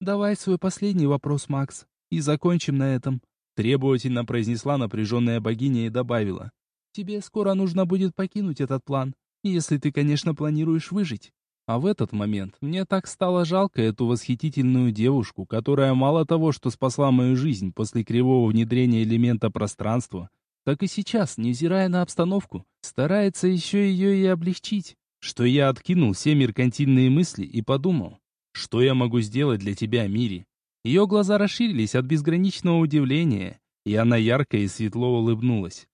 Давай свой последний вопрос, Макс, и закончим на этом. Требовательно произнесла напряженная богиня и добавила. Тебе скоро нужно будет покинуть этот план, если ты, конечно, планируешь выжить. А в этот момент мне так стало жалко эту восхитительную девушку, которая мало того, что спасла мою жизнь после кривого внедрения элемента пространства, так и сейчас, невзирая на обстановку, старается еще ее и облегчить. Что я откинул все меркантильные мысли и подумал, что я могу сделать для тебя, Мири? Ее глаза расширились от безграничного удивления, и она ярко и светло улыбнулась.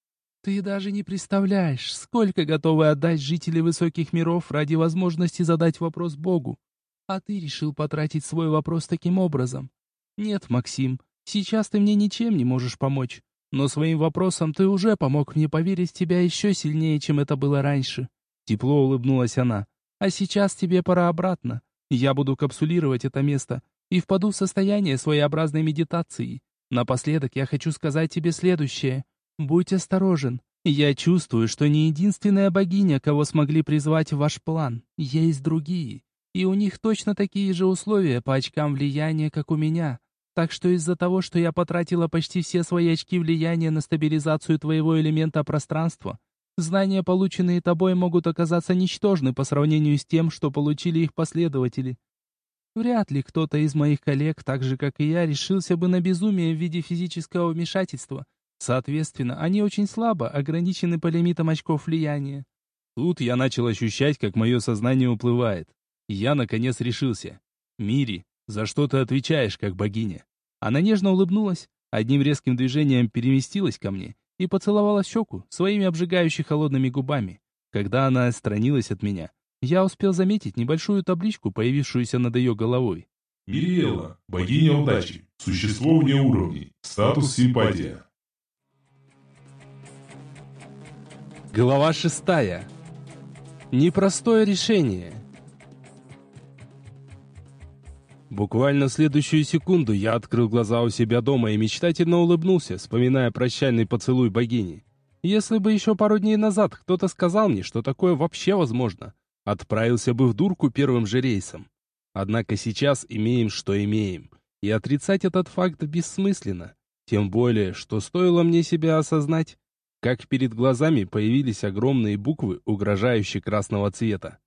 Ты даже не представляешь, сколько готовы отдать жители высоких миров ради возможности задать вопрос Богу. А ты решил потратить свой вопрос таким образом. Нет, Максим, сейчас ты мне ничем не можешь помочь. Но своим вопросом ты уже помог мне поверить в тебя еще сильнее, чем это было раньше. Тепло улыбнулась она. А сейчас тебе пора обратно. Я буду капсулировать это место и впаду в состояние своеобразной медитации. Напоследок я хочу сказать тебе следующее. Будь осторожен. Я чувствую, что не единственная богиня, кого смогли призвать в ваш план. Есть другие. И у них точно такие же условия по очкам влияния, как у меня. Так что из-за того, что я потратила почти все свои очки влияния на стабилизацию твоего элемента пространства, знания, полученные тобой, могут оказаться ничтожны по сравнению с тем, что получили их последователи. Вряд ли кто-то из моих коллег, так же как и я, решился бы на безумие в виде физического вмешательства. Соответственно, они очень слабо ограничены по лимитам очков влияния. Тут я начал ощущать, как мое сознание уплывает. Я, наконец, решился. Мири, за что ты отвечаешь, как богиня? Она нежно улыбнулась, одним резким движением переместилась ко мне и поцеловала щеку своими обжигающими холодными губами. Когда она отстранилась от меня, я успел заметить небольшую табличку, появившуюся над ее головой. Мириэла, богиня удачи, существо вне уровней, статус симпатия. Глава шестая. Непростое решение. Буквально следующую секунду я открыл глаза у себя дома и мечтательно улыбнулся, вспоминая прощальный поцелуй богини. Если бы еще пару дней назад кто-то сказал мне, что такое вообще возможно, отправился бы в дурку первым же рейсом. Однако сейчас имеем, что имеем, и отрицать этот факт бессмысленно. Тем более, что стоило мне себя осознать, как перед глазами появились огромные буквы, угрожающие красного цвета.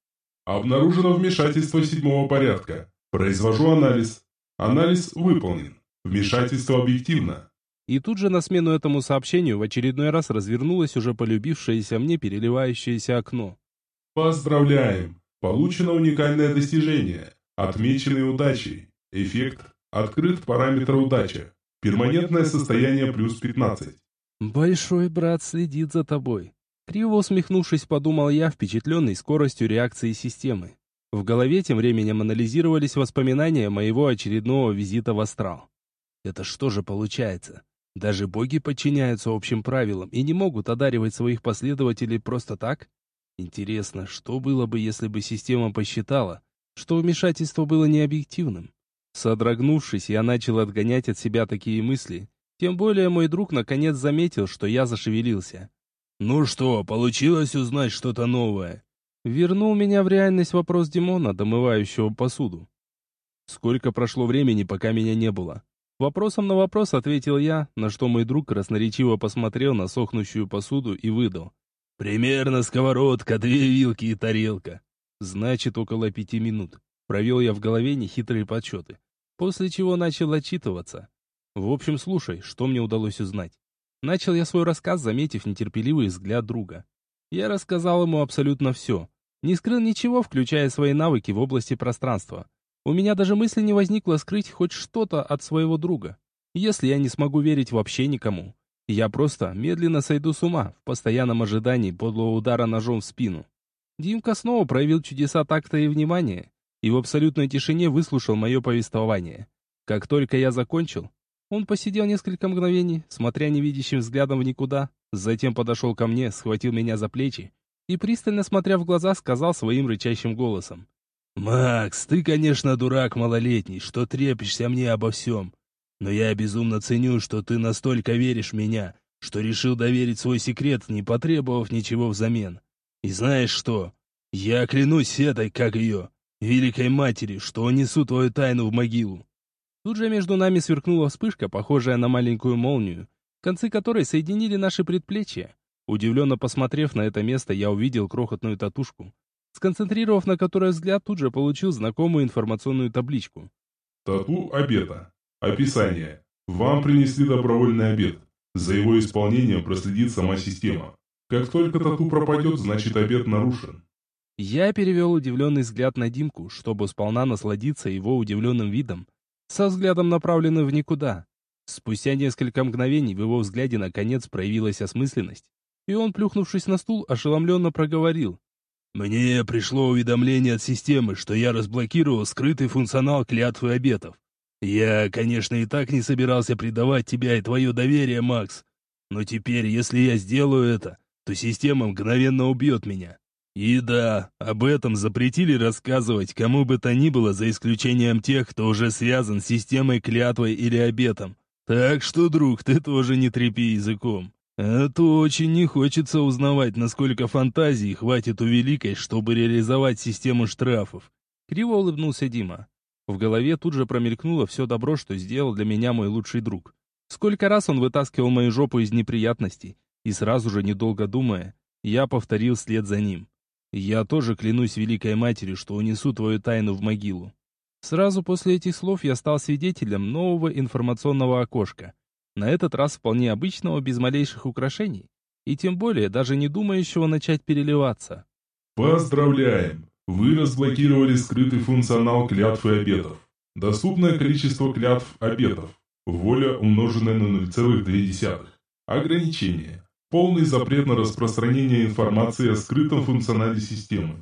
Обнаружено вмешательство седьмого порядка. Произвожу анализ. Анализ выполнен. Вмешательство объективно. И тут же на смену этому сообщению в очередной раз развернулось уже полюбившееся мне переливающееся окно. Поздравляем! Получено уникальное достижение. Отмеченный удачей. Эффект. Открыт параметр удача. Перманентное состояние плюс 15. «Большой брат следит за тобой». Криво усмехнувшись, подумал я, впечатленный скоростью реакции системы. В голове тем временем анализировались воспоминания моего очередного визита в астрал. Это что же получается? Даже боги подчиняются общим правилам и не могут одаривать своих последователей просто так? Интересно, что было бы, если бы система посчитала, что вмешательство было необъективным? Содрогнувшись, я начал отгонять от себя такие мысли. Тем более мой друг наконец заметил, что я зашевелился. «Ну что, получилось узнать что-то новое?» Вернул меня в реальность вопрос Димона, домывающего посуду. Сколько прошло времени, пока меня не было? Вопросом на вопрос ответил я, на что мой друг красноречиво посмотрел на сохнущую посуду и выдал. «Примерно сковородка, две вилки и тарелка». Значит, около пяти минут. Провел я в голове нехитрые подсчеты. После чего начал отчитываться. В общем, слушай, что мне удалось узнать. Начал я свой рассказ, заметив нетерпеливый взгляд друга. Я рассказал ему абсолютно все. Не скрыл ничего, включая свои навыки в области пространства. У меня даже мысли не возникло скрыть хоть что-то от своего друга. Если я не смогу верить вообще никому, я просто медленно сойду с ума в постоянном ожидании подлого удара ножом в спину. Димка снова проявил чудеса такта и внимания, и в абсолютной тишине выслушал мое повествование. Как только я закончил, он посидел несколько мгновений, смотря невидящим взглядом в никуда, затем подошел ко мне, схватил меня за плечи и, пристально смотря в глаза, сказал своим рычащим голосом. «Макс, ты, конечно, дурак малолетний, что трепишься мне обо всем. Но я безумно ценю, что ты настолько веришь в меня, что решил доверить свой секрет, не потребовав ничего взамен. И знаешь что? Я клянусь этой, как ее, великой матери, что унесу твою тайну в могилу». Тут же между нами сверкнула вспышка, похожая на маленькую молнию, концы которой соединили наши предплечья. Удивленно посмотрев на это место, я увидел крохотную татушку, сконцентрировав на которой взгляд, тут же получил знакомую информационную табличку. Тату обета. Описание. Вам принесли добровольный обет. За его исполнение проследит сама система. Как только тату пропадет, значит обет нарушен. Я перевел удивленный взгляд на Димку, чтобы сполна насладиться его удивленным видом, со взглядом направленным в никуда. Спустя несколько мгновений в его взгляде наконец проявилась осмысленность, и он, плюхнувшись на стул, ошеломленно проговорил. Мне пришло уведомление от системы, что я разблокировал скрытый функционал клятв и обетов. Я, конечно, и так не собирался предавать тебя и твое доверие, Макс. Но теперь, если я сделаю это, то система мгновенно убьет меня. И да, об этом запретили рассказывать кому бы то ни было, за исключением тех, кто уже связан с системой клятвой или обетом. Так что, друг, ты тоже не трепи языком. А то очень не хочется узнавать, насколько фантазии хватит у Великой, чтобы реализовать систему штрафов. Криво улыбнулся Дима. В голове тут же промелькнуло все добро, что сделал для меня мой лучший друг. Сколько раз он вытаскивал мою жопу из неприятностей, и сразу же, недолго думая, я повторил след за ним. Я тоже клянусь Великой Матери, что унесу твою тайну в могилу. Сразу после этих слов я стал свидетелем нового информационного окошка, на этот раз вполне обычного, без малейших украшений. И тем более даже не думающего начать переливаться. Поздравляем! Вы разблокировали скрытый функционал клятв и обетов. Доступное количество клятв обетов. Воля, умноженная на 0,2. Ограничение. Полный запрет на распространение информации о скрытом функционале системы.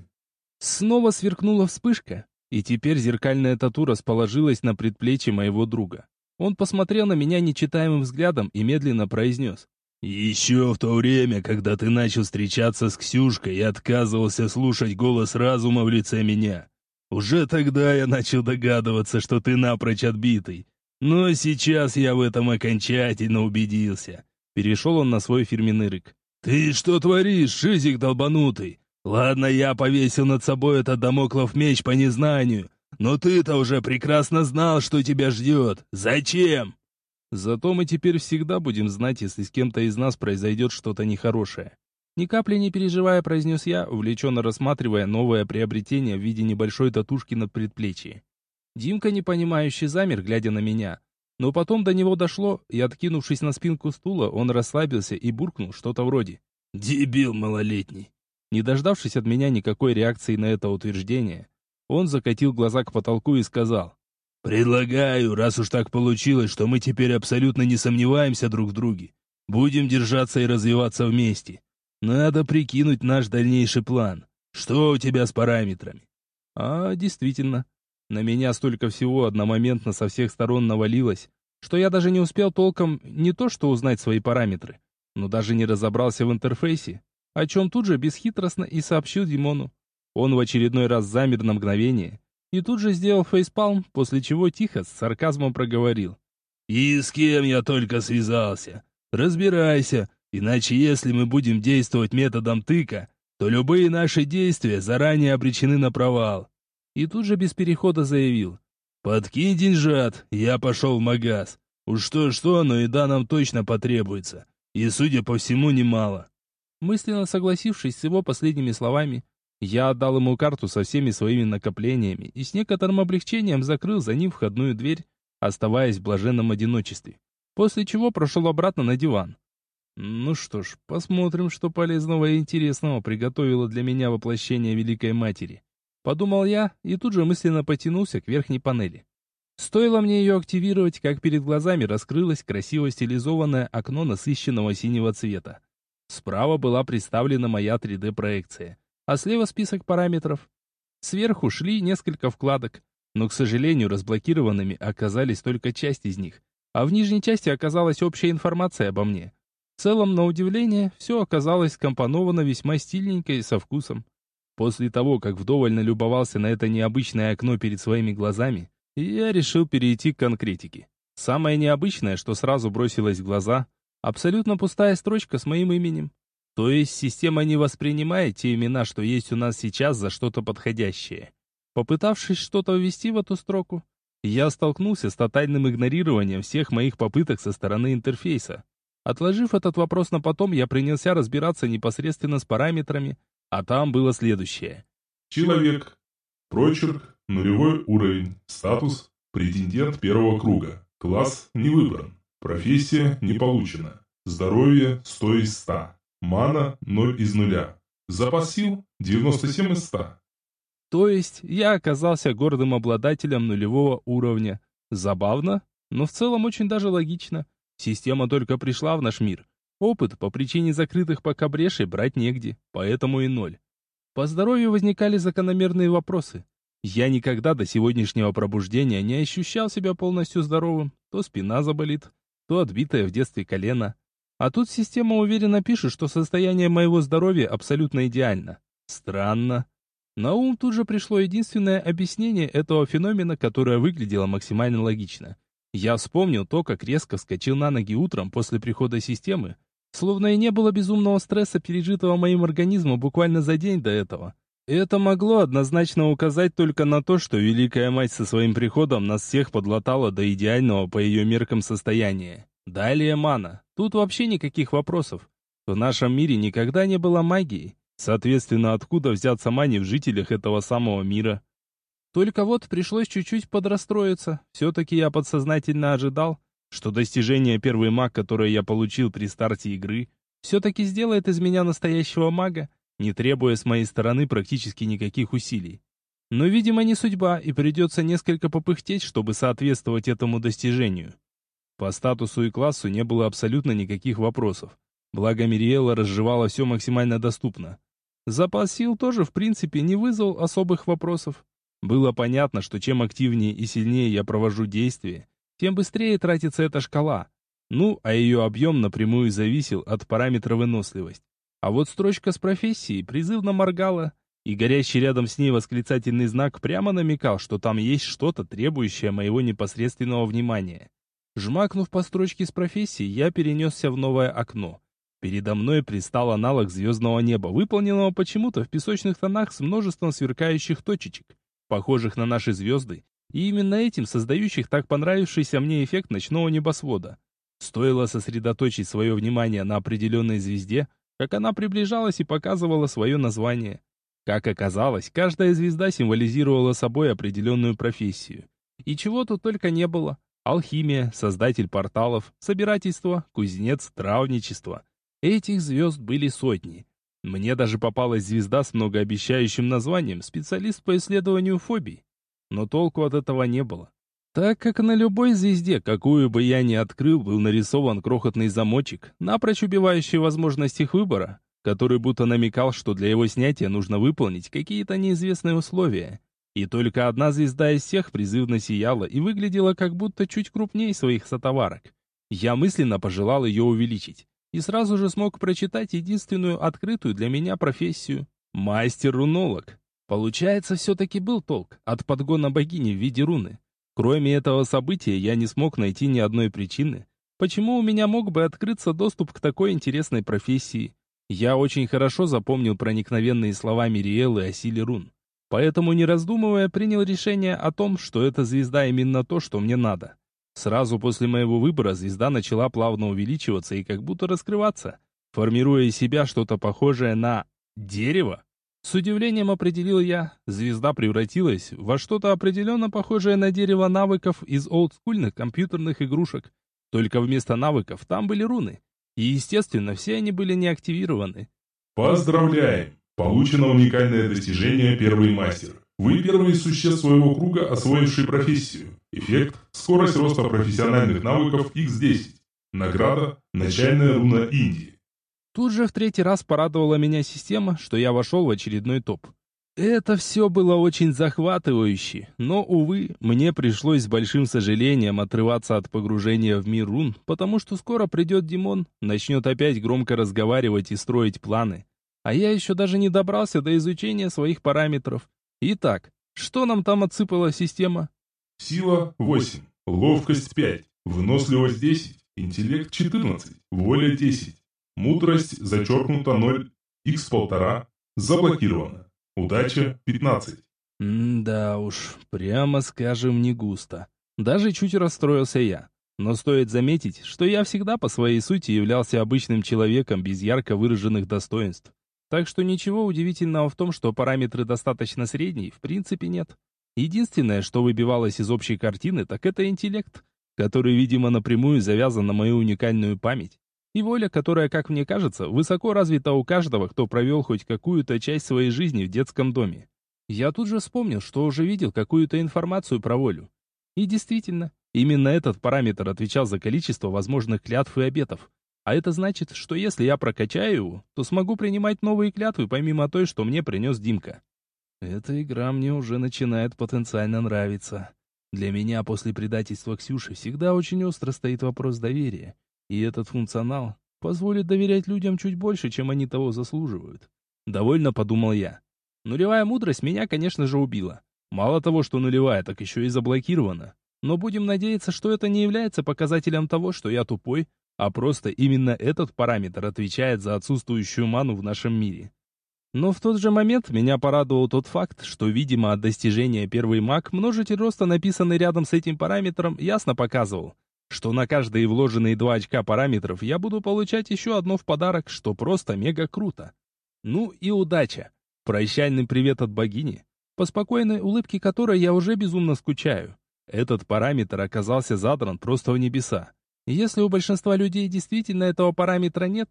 Снова сверкнула вспышка, и теперь зеркальная тату расположилась на предплечье моего друга. Он посмотрел на меня нечитаемым взглядом и медленно произнес. «Еще в то время, когда ты начал встречаться с Ксюшкой и отказывался слушать голос разума в лице меня. Уже тогда я начал догадываться, что ты напрочь отбитый. Но сейчас я в этом окончательно убедился». Перешел он на свой фирменный рык. «Ты что творишь, шизик долбанутый? Ладно, я повесил над собой этот домоклов меч по незнанию, но ты-то уже прекрасно знал, что тебя ждет. Зачем?» Зато мы теперь всегда будем знать, если с кем-то из нас произойдет что-то нехорошее. Ни капли не переживая, произнес я, увлеченно рассматривая новое приобретение в виде небольшой татушки на предплечье. Димка, непонимающе, замер, глядя на меня. Но потом до него дошло, и, откинувшись на спинку стула, он расслабился и буркнул что-то вроде «Дебил малолетний». Не дождавшись от меня никакой реакции на это утверждение, он закатил глаза к потолку и сказал «Предлагаю, раз уж так получилось, что мы теперь абсолютно не сомневаемся друг в друге, будем держаться и развиваться вместе. Надо прикинуть наш дальнейший план. Что у тебя с параметрами?» «А, действительно, на меня столько всего одномоментно со всех сторон навалилось, что я даже не успел толком не то что узнать свои параметры, но даже не разобрался в интерфейсе, о чем тут же бесхитростно и сообщил Димону. Он в очередной раз замер на мгновение, и тут же сделал фейспалм, после чего тихо, с сарказмом проговорил. «И с кем я только связался? Разбирайся, иначе если мы будем действовать методом тыка, то любые наши действия заранее обречены на провал». И тут же без перехода заявил. «Подкинь деньжат, я пошел в магаз. Уж что-что, но еда нам точно потребуется. И, судя по всему, немало». Мысленно согласившись с его последними словами, я отдал ему карту со всеми своими накоплениями и с некоторым облегчением закрыл за ним входную дверь, оставаясь в блаженном одиночестве. После чего прошел обратно на диван. Ну что ж, посмотрим, что полезного и интересного приготовило для меня воплощение Великой Матери. Подумал я и тут же мысленно потянулся к верхней панели. Стоило мне ее активировать, как перед глазами раскрылось красиво стилизованное окно насыщенного синего цвета. Справа была представлена моя 3D-проекция а слева список параметров. Сверху шли несколько вкладок, но, к сожалению, разблокированными оказались только часть из них, а в нижней части оказалась общая информация обо мне. В целом, на удивление, все оказалось скомпоновано весьма стильненько и со вкусом. После того, как вдоволь налюбовался на это необычное окно перед своими глазами, я решил перейти к конкретике. Самое необычное, что сразу бросилось в глаза, абсолютно пустая строчка с моим именем. То есть система не воспринимает те имена, что есть у нас сейчас, за что-то подходящее. Попытавшись что-то ввести в эту строку, я столкнулся с тотальным игнорированием всех моих попыток со стороны интерфейса. Отложив этот вопрос на потом, я принялся разбираться непосредственно с параметрами, а там было следующее. Человек. Прочерк. Нулевой уровень. Статус. Претендент первого круга. Класс не выбран. Профессия не получена. Здоровье 100 из 100. Мана 0 из 0. Запас сил 97 из 100. То есть я оказался гордым обладателем нулевого уровня. Забавно, но в целом очень даже логично. Система только пришла в наш мир. Опыт по причине закрытых пока брешей брать негде, поэтому и ноль. По здоровью возникали закономерные вопросы. Я никогда до сегодняшнего пробуждения не ощущал себя полностью здоровым. То спина заболит, то отбитое в детстве колено, а тут система уверенно пишет, что состояние моего здоровья абсолютно идеально. Странно. На ум тут же пришло единственное объяснение этого феномена, которое выглядело максимально логично. Я вспомнил то, как резко вскочил на ноги утром после прихода системы, словно и не было безумного стресса, пережитого моим организмом буквально за день до этого. Это могло однозначно указать только на то, что Великая Мать со своим приходом нас всех подлатала до идеального по ее меркам состояния. Далее мана. Тут вообще никаких вопросов. В нашем мире никогда не было магии. Соответственно, откуда взяться мане в жителях этого самого мира? Только вот пришлось чуть-чуть подрастроиться. Все-таки я подсознательно ожидал, что достижение первый маг, которое я получил при старте игры, все-таки сделает из меня настоящего мага, не требуя с моей стороны практически никаких усилий. Но, видимо, не судьба, и придется несколько попыхтеть, чтобы соответствовать этому достижению. По статусу и классу не было абсолютно никаких вопросов. Благо Мириэла разжевала все максимально доступно. Запас сил тоже, в принципе, не вызвал особых вопросов. Было понятно, что чем активнее и сильнее я провожу действия, тем быстрее тратится эта шкала. Ну, а ее объем напрямую зависел от параметра выносливость. А вот строчка с профессией призывно моргала, и горящий рядом с ней восклицательный знак прямо намекал, что там есть что-то, требующее моего непосредственного внимания. Жмакнув по строчке с профессией, я перенесся в новое окно. Передо мной пристал аналог звездного неба, выполненного почему-то в песочных тонах с множеством сверкающих точечек, похожих на наши звезды, и именно этим создающих так понравившийся мне эффект ночного небосвода. Стоило сосредоточить свое внимание на определенной звезде, как она приближалась и показывала свое название. Как оказалось, каждая звезда символизировала собой определенную профессию. И чего тут только не было. Алхимия, создатель порталов, собирательство, кузнец, травничество. Этих звезд были сотни. Мне даже попалась звезда с многообещающим названием «Специалист по исследованию фобий». Но толку от этого не было. Так как на любой звезде, какую бы я ни открыл, был нарисован крохотный замочек, напрочь убивающий возможность их выбора, который будто намекал, что для его снятия нужно выполнить какие-то неизвестные условия. И только одна звезда из всех призывно сияла и выглядела как будто чуть крупнее своих сотоварок. Я мысленно пожелал ее увеличить. И сразу же смог прочитать единственную открытую для меня профессию – мастер-рунолог. Получается, все-таки был толк от подгона богини в виде руны. Кроме этого события, я не смог найти ни одной причины, почему у меня мог бы открыться доступ к такой интересной профессии. Я очень хорошо запомнил проникновенные слова Мириэлы о силе рун. Поэтому, не раздумывая, принял решение о том, что эта звезда именно то, что мне надо. Сразу после моего выбора звезда начала плавно увеличиваться и как будто раскрываться, формируя из себя что-то похожее на дерево. С удивлением определил я, звезда превратилась во что-то определенно похожее на дерево навыков из олдскульных компьютерных игрушек. Только вместо навыков там были руны. И, естественно, все они были не активированы. Поздравляем! Получено уникальное достижение «Первый мастер». Вы первый из существ своего круга, освоивший профессию. Эффект – скорость роста профессиональных навыков X10. Награда – начальная руна Индии. Тут же в третий раз порадовала меня система, что я вошел в очередной топ. Это все было очень захватывающе, но, увы, мне пришлось с большим сожалением отрываться от погружения в мир рун, потому что скоро придет Димон, начнет опять громко разговаривать и строить планы. А я еще даже не добрался до изучения своих параметров. Итак, что нам там отсыпала система? Сила 8, ловкость 5, выносливость 10, интеллект 14, воля 10, Мудрость зачеркнута 0, x полтора, заблокировано. Удача 15. да уж, прямо скажем, не густо. Даже чуть расстроился я. Но стоит заметить, что я всегда по своей сути являлся обычным человеком без ярко выраженных достоинств. Так что ничего удивительного в том, что параметры достаточно средние, в принципе нет. Единственное, что выбивалось из общей картины, так это интеллект, который, видимо, напрямую завязан на мою уникальную память и воля, которая, как мне кажется, высоко развита у каждого, кто провел хоть какую-то часть своей жизни в детском доме. Я тут же вспомнил, что уже видел какую-то информацию про волю. И действительно, именно этот параметр отвечал за количество возможных клятв и обетов. А это значит, что если я прокачаю его, то смогу принимать новые клятвы, помимо той, что мне принес Димка. Эта игра мне уже начинает потенциально нравиться. Для меня после предательства Ксюши всегда очень остро стоит вопрос доверия. И этот функционал позволит доверять людям чуть больше, чем они того заслуживают. Довольно подумал я. Нулевая мудрость меня, конечно же, убила. Мало того, что нулевая, так еще и заблокирована. Но будем надеяться, что это не является показателем того, что я тупой, а просто именно этот параметр отвечает за отсутствующую ману в нашем мире. Но в тот же момент меня порадовал тот факт, что, видимо, от достижения первый маг множитель роста, написанный рядом с этим параметром, ясно показывал, что на каждые вложенные два очка параметров я буду получать еще одно в подарок, что просто мега круто. Ну и удача. Прощальный привет от богини, по спокойной улыбке которой я уже безумно скучаю. Этот параметр оказался задран просто в небеса. Если у большинства людей действительно этого параметра нет,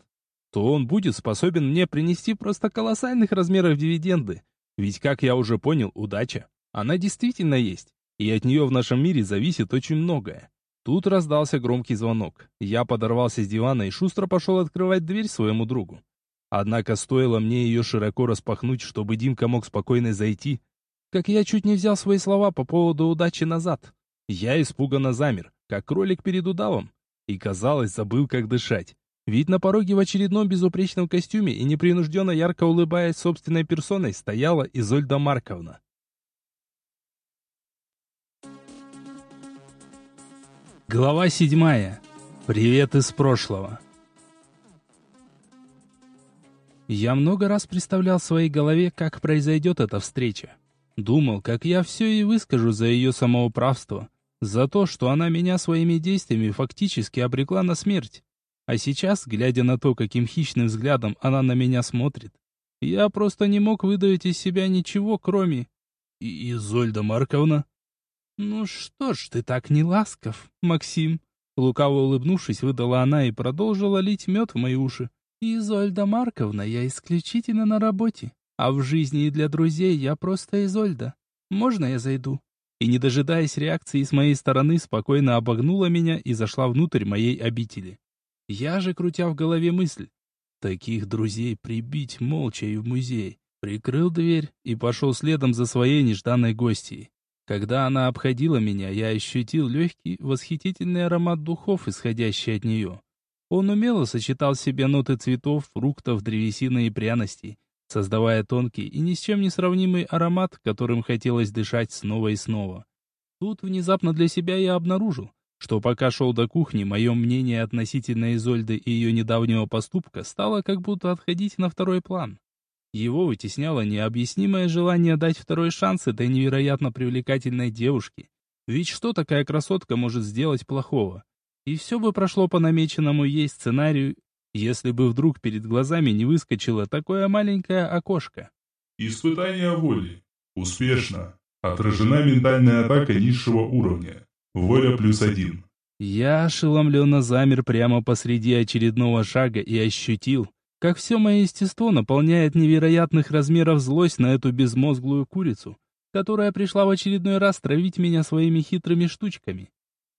то он будет способен мне принести просто колоссальных размеров дивиденды. Ведь, как я уже понял, удача, она действительно есть, и от нее в нашем мире зависит очень многое. Тут раздался громкий звонок. Я подорвался с дивана и шустро пошел открывать дверь своему другу. Однако стоило мне ее широко распахнуть, чтобы Димка мог спокойно зайти, как я чуть не взял свои слова по поводу удачи назад. Я испуганно замер, как кролик перед удавом. и, казалось, забыл, как дышать. Ведь на пороге в очередном безупречном костюме и непринужденно ярко улыбаясь собственной персоной стояла Изольда Марковна. Глава седьмая. Привет из прошлого. Я много раз представлял в своей голове, как произойдет эта встреча. Думал, как я все и выскажу за ее самоуправство, за то, что она меня своими действиями фактически обрекла на смерть. А сейчас, глядя на то, каким хищным взглядом она на меня смотрит, я просто не мог выдавить из себя ничего, кроме... Изольда Марковна? Ну что ж ты так не ласков, Максим? Лукаво улыбнувшись, выдала она и продолжила лить мед в мои уши. Изольда Марковна, я исключительно на работе. А в жизни и для друзей я просто Изольда. Можно я зайду? И, не дожидаясь реакции с моей стороны, спокойно обогнула меня и зашла внутрь моей обители. Я же, крутя в голове мысль, таких друзей прибить молча и в музей, прикрыл дверь и пошел следом за своей нежданной гостьей. Когда она обходила меня, я ощутил легкий, восхитительный аромат духов, исходящий от нее. Он умело сочетал в себе ноты цветов, фруктов, древесины и пряностей, создавая тонкий и ни с чем не сравнимый аромат, которым хотелось дышать снова и снова. Тут внезапно для себя я обнаружил, что пока шел до кухни, мое мнение относительно Изольды и ее недавнего поступка стало как будто отходить на второй план. Его вытесняло необъяснимое желание дать второй шанс этой невероятно привлекательной девушке. Ведь что такая красотка может сделать плохого? И все бы прошло по намеченному ей сценарию, если бы вдруг перед глазами не выскочило такое маленькое окошко. Испытание воли. Успешно. Отражена ментальная атака низшего уровня. Воля плюс один. Я ошеломленно замер прямо посреди очередного шага и ощутил, как все мое естество наполняет невероятных размеров злость на эту безмозглую курицу, которая пришла в очередной раз травить меня своими хитрыми штучками.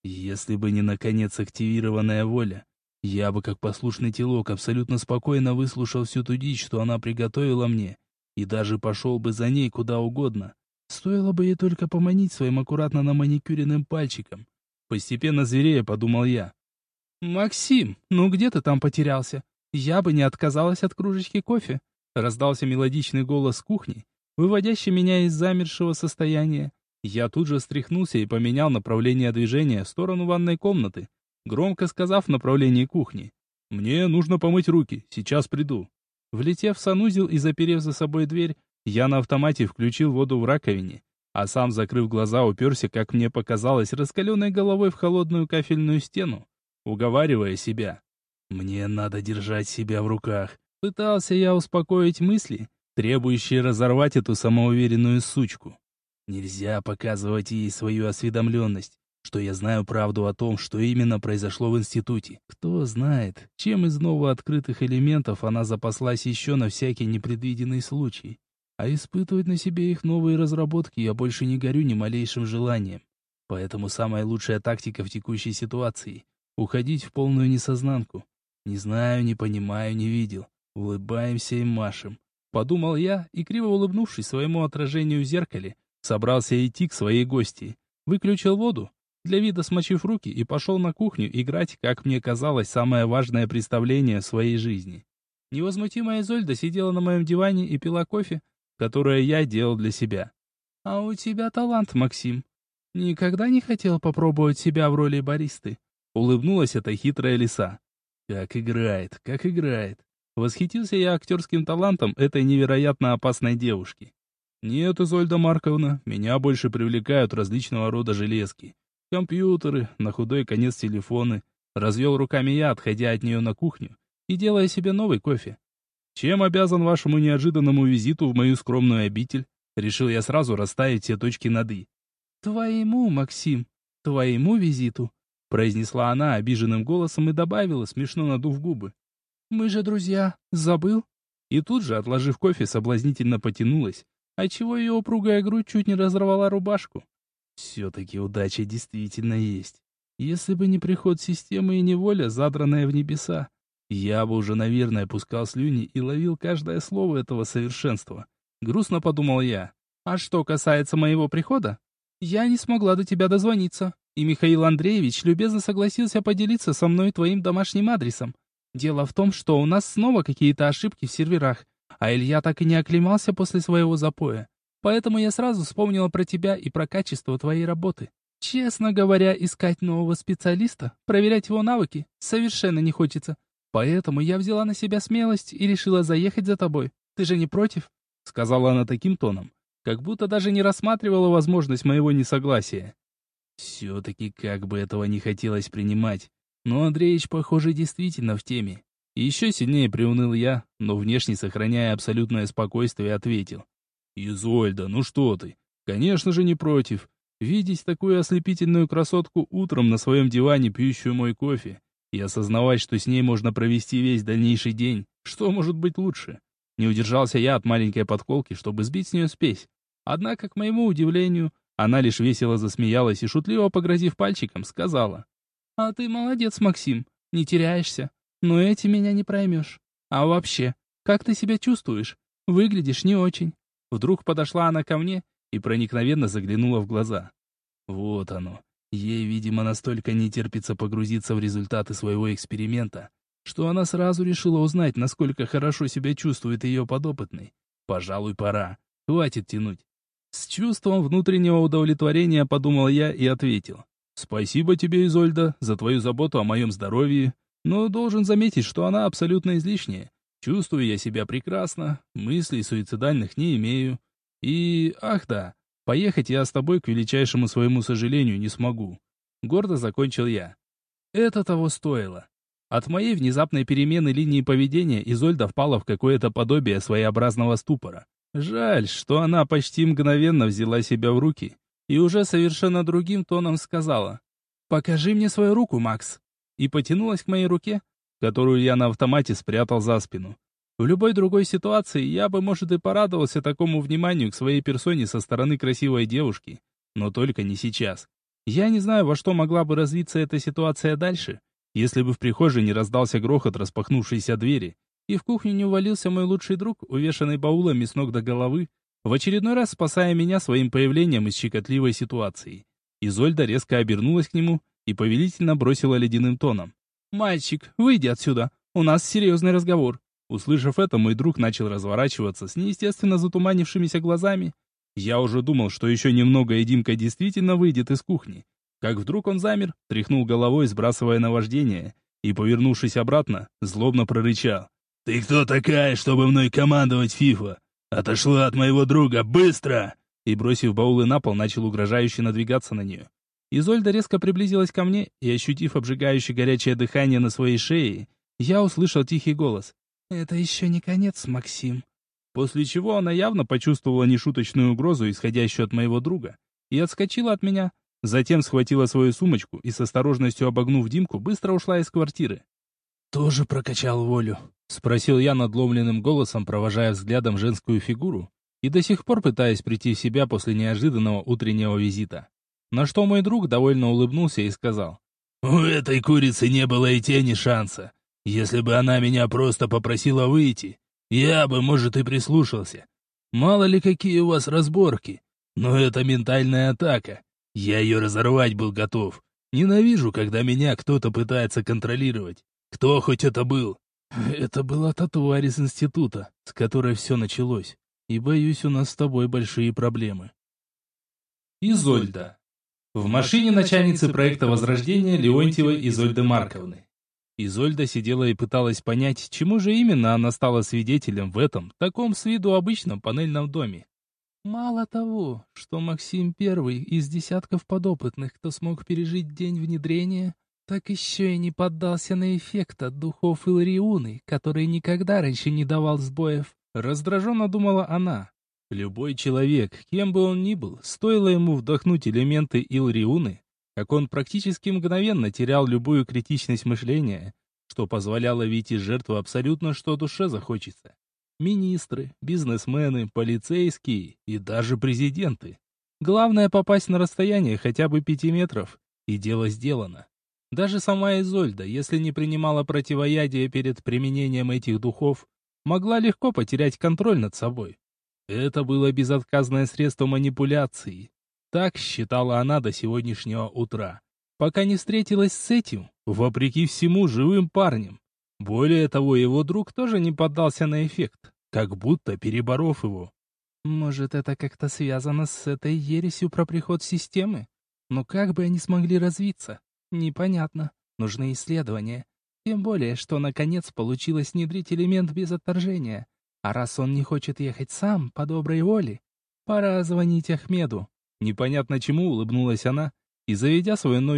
Если бы не наконец активированная воля, я бы как послушный телок абсолютно спокойно выслушал всю ту дичь, что она приготовила мне, и даже пошел бы за ней куда угодно, Стоило бы ей только поманить своим аккуратно на маникюренным пальчиком. Постепенно зверея, подумал я. «Максим, ну где ты там потерялся? Я бы не отказалась от кружечки кофе», раздался мелодичный голос кухни, выводящий меня из замершего состояния. Я тут же встряхнулся и поменял направление движения в сторону ванной комнаты, громко сказав в направлении кухни. «Мне нужно помыть руки, сейчас приду». Влетев в санузел и заперев за собой дверь, я на автомате включил воду в раковине, а сам, закрыв глаза, уперся, как мне показалось, раскаленной головой в холодную кафельную стену, уговаривая себя. «Мне надо держать себя в руках». Пытался я успокоить мысли, требующие разорвать эту самоуверенную сучку. Нельзя показывать ей свою осведомленность, что я знаю правду о том, что именно произошло в институте. Кто знает, чем из новооткрытых элементов она запаслась еще на всякий непредвиденный случай. А испытывать на себе их новые разработки я больше не горю ни малейшим желанием. Поэтому самая лучшая тактика в текущей ситуации — уходить в полную несознанку. Не знаю, не понимаю, не видел. Улыбаемся и машем. Подумал я и, криво улыбнувшись своему отражению в зеркале, собрался идти к своей гости. Выключил воду, для вида смочив руки и пошел на кухню играть, как мне казалось, самое важное представление в своей жизни. Невозмутимая Изольда сидела на моем диване и пила кофе, которое я делал для себя. «А у тебя талант, Максим. Никогда не хотел попробовать себя в роли баристы?» Улыбнулась эта хитрая лиса. «Как играет, как играет!» Восхитился я актерским талантом этой невероятно опасной девушки. «Нет, Изольда Марковна, меня больше привлекают различного рода железки. Компьютеры, на худой конец телефоны». Развел руками я, отходя от нее на кухню и делая себе новый кофе. Чем обязан вашему неожиданному визиту в мою скромную обитель? Решил я сразу расставить все точки над «и». «Твоему, Максим, твоему визиту», произнесла она обиженным голосом и добавила, смешно надув губы. «Мы же друзья, забыл?» И тут же, отложив кофе, соблазнительно потянулась, отчего ее упругая грудь чуть не разорвала рубашку. Все-таки удача действительно есть. Если бы не приход системы и неволя, задранная в небеса, я бы уже, наверное, пускал слюни и ловил каждое слово этого совершенства. Грустно подумал я. А что касается моего прихода, я не смогла до тебя дозвониться. И Михаил Андреевич любезно согласился поделиться со мной твоим домашним адресом. Дело в том, что у нас снова какие-то ошибки в серверах, а Илья так и не оклемался после своего запоя. Поэтому я сразу вспомнила про тебя и про качество твоей работы. Честно говоря, искать нового специалиста, проверять его навыки, совершенно не хочется. Поэтому я взяла на себя смелость и решила заехать за тобой. Ты же не против?» Сказала она таким тоном, как будто даже не рассматривала возможность моего несогласия. Все-таки как бы этого не хотелось принимать. Но Андреич, похоже, действительно в теме. Еще сильнее приуныл я, но внешне сохраняя абсолютное спокойствие, ответил. «Изольда, ну что ты? Конечно же не против. Видеть такую ослепительную красотку утром на своем диване, пьющую мой кофе, и осознавать, что с ней можно провести весь дальнейший день, что может быть лучше? Не удержался я от маленькой подколки, чтобы сбить с нее спесь. Однако, к моему удивлению, она лишь весело засмеялась и, шутливо погрозив пальчиком, сказала. «А ты молодец, Максим, не теряешься, но эти меня не проймешь. А вообще, как ты себя чувствуешь? Выглядишь не очень». Вдруг подошла она ко мне и проникновенно заглянула в глаза. Вот оно. Ей, видимо, настолько не терпится погрузиться в результаты своего эксперимента, что она сразу решила узнать, насколько хорошо себя чувствует ее подопытный. Пожалуй, пора. Хватит тянуть. С чувством внутреннего удовлетворения подумал я и ответил. «Спасибо тебе, Изольда, за твою заботу о моем здоровье, но должен заметить, что она абсолютно излишняя. Чувствую я себя прекрасно, мыслей суицидальных не имею. И, ах да, поехать я с тобой, к величайшему своему сожалению, не смогу. Гордо закончил я. Это того стоило. От моей внезапной перемены линии поведения Изольда впала в какое-то подобие своеобразного ступора. Жаль, что она почти мгновенно взяла себя в руки и уже совершенно другим тоном сказала «Покажи мне свою руку, Макс!» и потянулась к моей руке, которую я на автомате спрятал за спину. В любой другой ситуации я бы, может, и порадовался такому вниманию к своей персоне со стороны красивой девушки, но только не сейчас. Я не знаю, во что могла бы развиться эта ситуация дальше, если бы в прихожей не раздался грохот распахнувшейся двери, и в кухню не увалился мой лучший друг, увешанный баулами с ног до головы, в очередной раз спасая меня своим появлением из щекотливой ситуации. Изольда резко обернулась к нему и повелительно бросила ледяным тоном. «Мальчик, выйди отсюда, у нас серьезный разговор». Услышав это, мой друг начал разворачиваться с неестественно затуманившимися глазами. Я уже думал, что еще немного и Димка действительно выйдет из кухни. Как вдруг он замер, тряхнул головой, сбрасывая наваждение, и, повернувшись обратно, злобно прорычал. «Ты кто такая, чтобы мной командовать, Фифа? Отошла от моего друга, быстро!» И, бросив баулы на пол, начал угрожающе надвигаться на нее. Изольда резко приблизилась ко мне, и, ощутив обжигающее горячее дыхание на своей шее, я услышал тихий голос. «Это еще не конец, Максим». После чего она явно почувствовала нешуточную угрозу, исходящую от моего друга, и отскочила от меня. Затем схватила свою сумочку и с осторожностью обогнув Димку, быстро ушла из квартиры. «Тоже прокачал волю?» — спросил я надломленным голосом, провожая взглядом женскую фигуру и до сих пор пытаясь прийти в себя после неожиданного утреннего визита. На что мой друг довольно улыбнулся и сказал. «У этой курицы не было и тени шанса. Если бы она меня просто попросила выйти, я бы, может, и прислушался. Мало ли какие у вас разборки. Но это ментальная атака. Я ее разорвать был готов. Ненавижу, когда меня кто-то пытается контролировать. Кто хоть это был? Это была та тварь из института, с которой все началось. И боюсь, у нас с тобой большие проблемы. Изольда. В машине начальницы проекта Возрождения Леонтьевой Изольды Марковны. Изольда сидела и пыталась понять, чему же именно она стала свидетелем в этом, таком с виду обычном панельном доме. Мало того, что Максим первый из десятков подопытных, кто смог пережить день внедрения, так еще и не поддался на эффект от духов Илриуны, который никогда раньше не давал сбоев. Раздраженно думала она. Любой человек, кем бы он ни был, стоило ему вдохнуть элементы Илриуны, как он практически мгновенно терял любую критичность мышления, что позволяло видеть из жертвы абсолютно что душе захочется. Министры, бизнесмены, полицейские и даже президенты. Главное попасть на расстояние хотя бы пяти метров, и дело сделано. Даже сама Изольда, если не принимала противоядие перед применением этих духов, могла легко потерять контроль над собой. Это было безотказное средство манипуляции, так считала она до сегодняшнего утра. пока не встретилась с этим, вопреки всему, живым парнем. Более того, его друг тоже не поддался на эффект, как будто переборов его. Может, это как-то связано с этой ересью про приход системы? Но как бы они смогли развиться? Непонятно. Нужны исследования. Тем более, что наконец получилось внедрить элемент без отторжения. А раз он не хочет ехать сам, по доброй воле, пора звонить Ахмеду. Непонятно чему улыбнулась она и, заведя свой новый